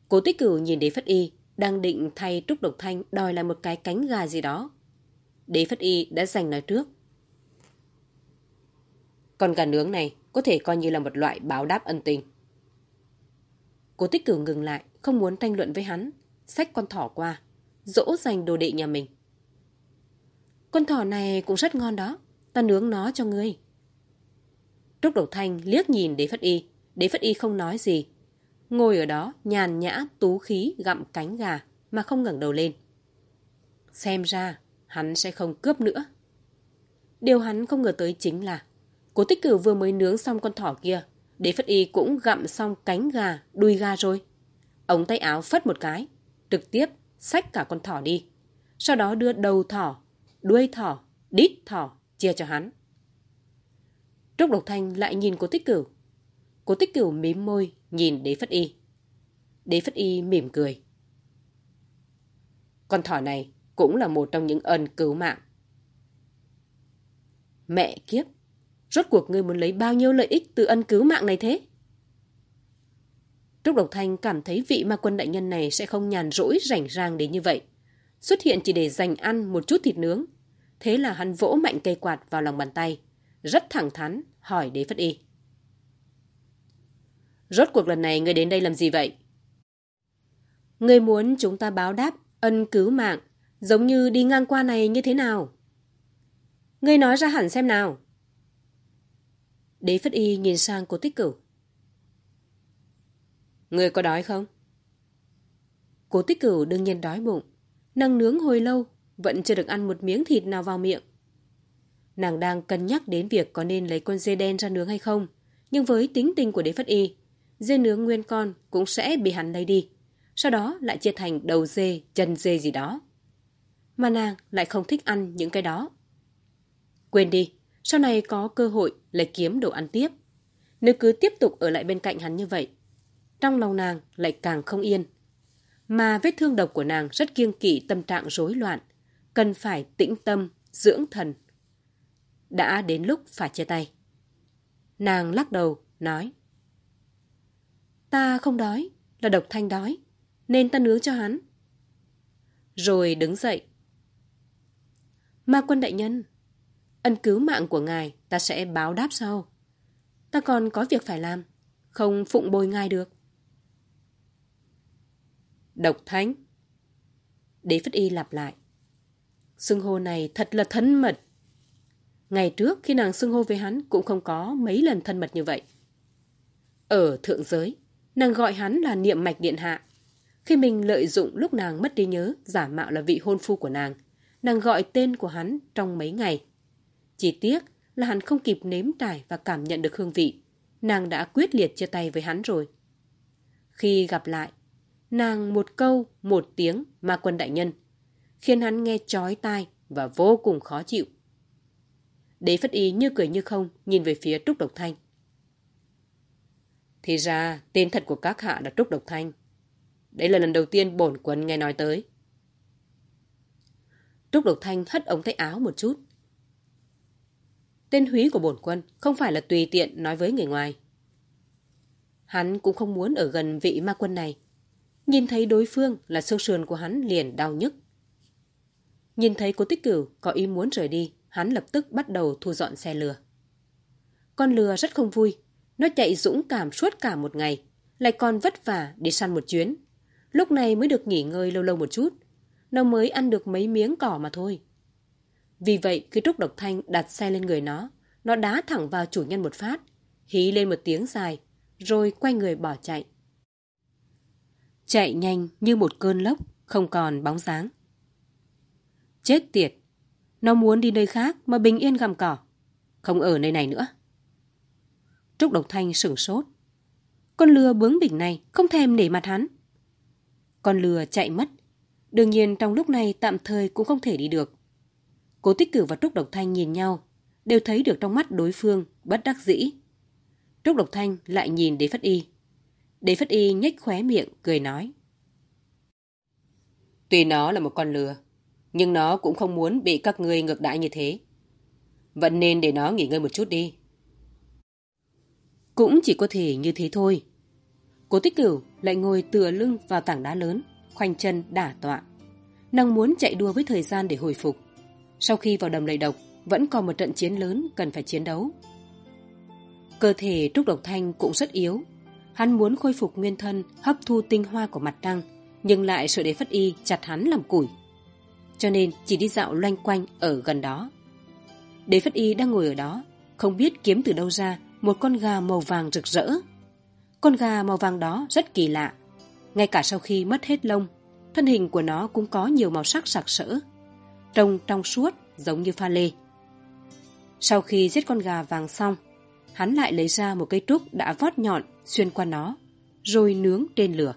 Cố tích cửu nhìn đế Phất Y đang định thay Trúc Độc Thanh đòi lại một cái cánh gà gì đó. Đế Phất Y đã giành nói trước. Còn gà nướng này có thể coi như là một loại báo đáp ân tình. Cố tích cửu ngừng lại, không muốn tranh luận với hắn, xách con thỏ qua, dỗ dành đồ đệ nhà mình. Con thỏ này cũng rất ngon đó, ta nướng nó cho ngươi. Trúc Đầu Thanh liếc nhìn Đế Phất Y, Đế Phất Y không nói gì. Ngồi ở đó nhàn nhã tú khí gặm cánh gà mà không ngẩng đầu lên. Xem ra hắn sẽ không cướp nữa. Điều hắn không ngờ tới chính là Cố tích cửu vừa mới nướng xong con thỏ kia Đế Phất Y cũng gặm xong cánh gà, đuôi gà rồi. Ống tay áo phất một cái, trực tiếp xách cả con thỏ đi. Sau đó đưa đầu thỏ, đuôi thỏ, đít thỏ chia cho hắn. Trúc Độc Thanh lại nhìn Cố tích cửu. Cố tích cửu mím môi, nhìn đế phất y. Đế phất y mỉm cười. Con thỏ này cũng là một trong những ân cứu mạng. Mẹ kiếp! Rốt cuộc ngươi muốn lấy bao nhiêu lợi ích từ ân cứu mạng này thế? Trúc Độc Thanh cảm thấy vị ma quân đại nhân này sẽ không nhàn rỗi rảnh rang đến như vậy. Xuất hiện chỉ để dành ăn một chút thịt nướng. Thế là hắn vỗ mạnh cây quạt vào lòng bàn tay. Rất thẳng thắn, hỏi đế phất y. Rốt cuộc lần này ngươi đến đây làm gì vậy? Ngươi muốn chúng ta báo đáp ân cứu mạng, giống như đi ngang qua này như thế nào? Ngươi nói ra hẳn xem nào. Đế phất y nhìn sang cô tích cửu. người có đói không? Cố tích cửu đương nhiên đói bụng. Nàng nướng hồi lâu, vẫn chưa được ăn một miếng thịt nào vào miệng. Nàng đang cân nhắc đến việc có nên lấy con dê đen ra nướng hay không. Nhưng với tính tình của đế phất y, dê nướng nguyên con cũng sẽ bị hắn lấy đi. Sau đó lại chia thành đầu dê, chân dê gì đó. Mà nàng lại không thích ăn những cái đó. Quên đi, sau này có cơ hội lại kiếm đồ ăn tiếp. Nếu cứ tiếp tục ở lại bên cạnh hắn như vậy, trong lòng nàng lại càng không yên. Mà vết thương độc của nàng rất kiêng kỵ tâm trạng rối loạn, cần phải tĩnh tâm, dưỡng thần. Đã đến lúc phải chia tay. Nàng lắc đầu, nói Ta không đói, là độc thanh đói, nên ta nướng cho hắn. Rồi đứng dậy. Ma quân đại nhân, ân cứu mạng của ngài ta sẽ báo đáp sau. Ta còn có việc phải làm, không phụng bồi ngài được. Độc thánh. Đế Phất Y lặp lại. Xưng hô này thật là thân mật. Ngày trước khi nàng xưng hô với hắn cũng không có mấy lần thân mật như vậy. Ở thượng giới, nàng gọi hắn là niệm mạch điện hạ. Khi mình lợi dụng lúc nàng mất đi nhớ, giả mạo là vị hôn phu của nàng, nàng gọi tên của hắn trong mấy ngày. Chỉ tiếc là hắn không kịp nếm trải và cảm nhận được hương vị. Nàng đã quyết liệt chia tay với hắn rồi. Khi gặp lại, nàng một câu, một tiếng ma quân đại nhân, khiến hắn nghe chói tai và vô cùng khó chịu. Đế phất ý như cười như không, nhìn về phía Trúc Độc Thanh. Thì ra, tên thật của các hạ là Trúc Độc Thanh. Đây là lần đầu tiên bổn quân nghe nói tới. Trúc Độc Thanh hất ống tay áo một chút. Tên húy của bổn quân không phải là tùy tiện nói với người ngoài. Hắn cũng không muốn ở gần vị ma quân này. Nhìn thấy đối phương là sâu sườn của hắn liền đau nhức. Nhìn thấy cô tích cửu có ý muốn rời đi, hắn lập tức bắt đầu thu dọn xe lừa. Con lừa rất không vui, nó chạy dũng cảm suốt cả một ngày, lại còn vất vả đi săn một chuyến. Lúc này mới được nghỉ ngơi lâu lâu một chút, nó mới ăn được mấy miếng cỏ mà thôi. Vì vậy, khi Trúc Độc Thanh đặt xe lên người nó, nó đá thẳng vào chủ nhân một phát, hí lên một tiếng dài, rồi quay người bỏ chạy. Chạy nhanh như một cơn lốc, không còn bóng dáng. Chết tiệt! Nó muốn đi nơi khác mà bình yên gặm cỏ. Không ở nơi này nữa. Trúc Độc Thanh sửng sốt. Con lừa bướng bỉnh này không thèm nể mặt hắn. Con lừa chạy mất. Đương nhiên trong lúc này tạm thời cũng không thể đi được. Cố Tích Cử và Trúc Độc Thanh nhìn nhau, đều thấy được trong mắt đối phương bất đắc dĩ. Trúc Độc Thanh lại nhìn Đế Phất Y. Đế Phất Y nhếch khóe miệng, cười nói. Tuy nó là một con lừa, nhưng nó cũng không muốn bị các ngươi ngược đãi như thế. Vẫn nên để nó nghỉ ngơi một chút đi. Cũng chỉ có thể như thế thôi. Cố tích cửu lại ngồi tựa lưng vào tảng đá lớn, khoanh chân đả tọa. Nàng muốn chạy đua với thời gian để hồi phục. Sau khi vào đầm lầy độc, vẫn còn một trận chiến lớn cần phải chiến đấu. Cơ thể Trúc Độc Thanh cũng rất yếu. Hắn muốn khôi phục nguyên thân, hấp thu tinh hoa của mặt trăng, nhưng lại sợ đế phất y chặt hắn làm củi. Cho nên chỉ đi dạo loanh quanh ở gần đó. Đế phất y đang ngồi ở đó, không biết kiếm từ đâu ra một con gà màu vàng rực rỡ. Con gà màu vàng đó rất kỳ lạ. Ngay cả sau khi mất hết lông, thân hình của nó cũng có nhiều màu sắc sặc sỡ. Trông trong suốt giống như pha lê. Sau khi giết con gà vàng xong, hắn lại lấy ra một cây trúc đã vót nhọn xuyên qua nó, rồi nướng trên lửa.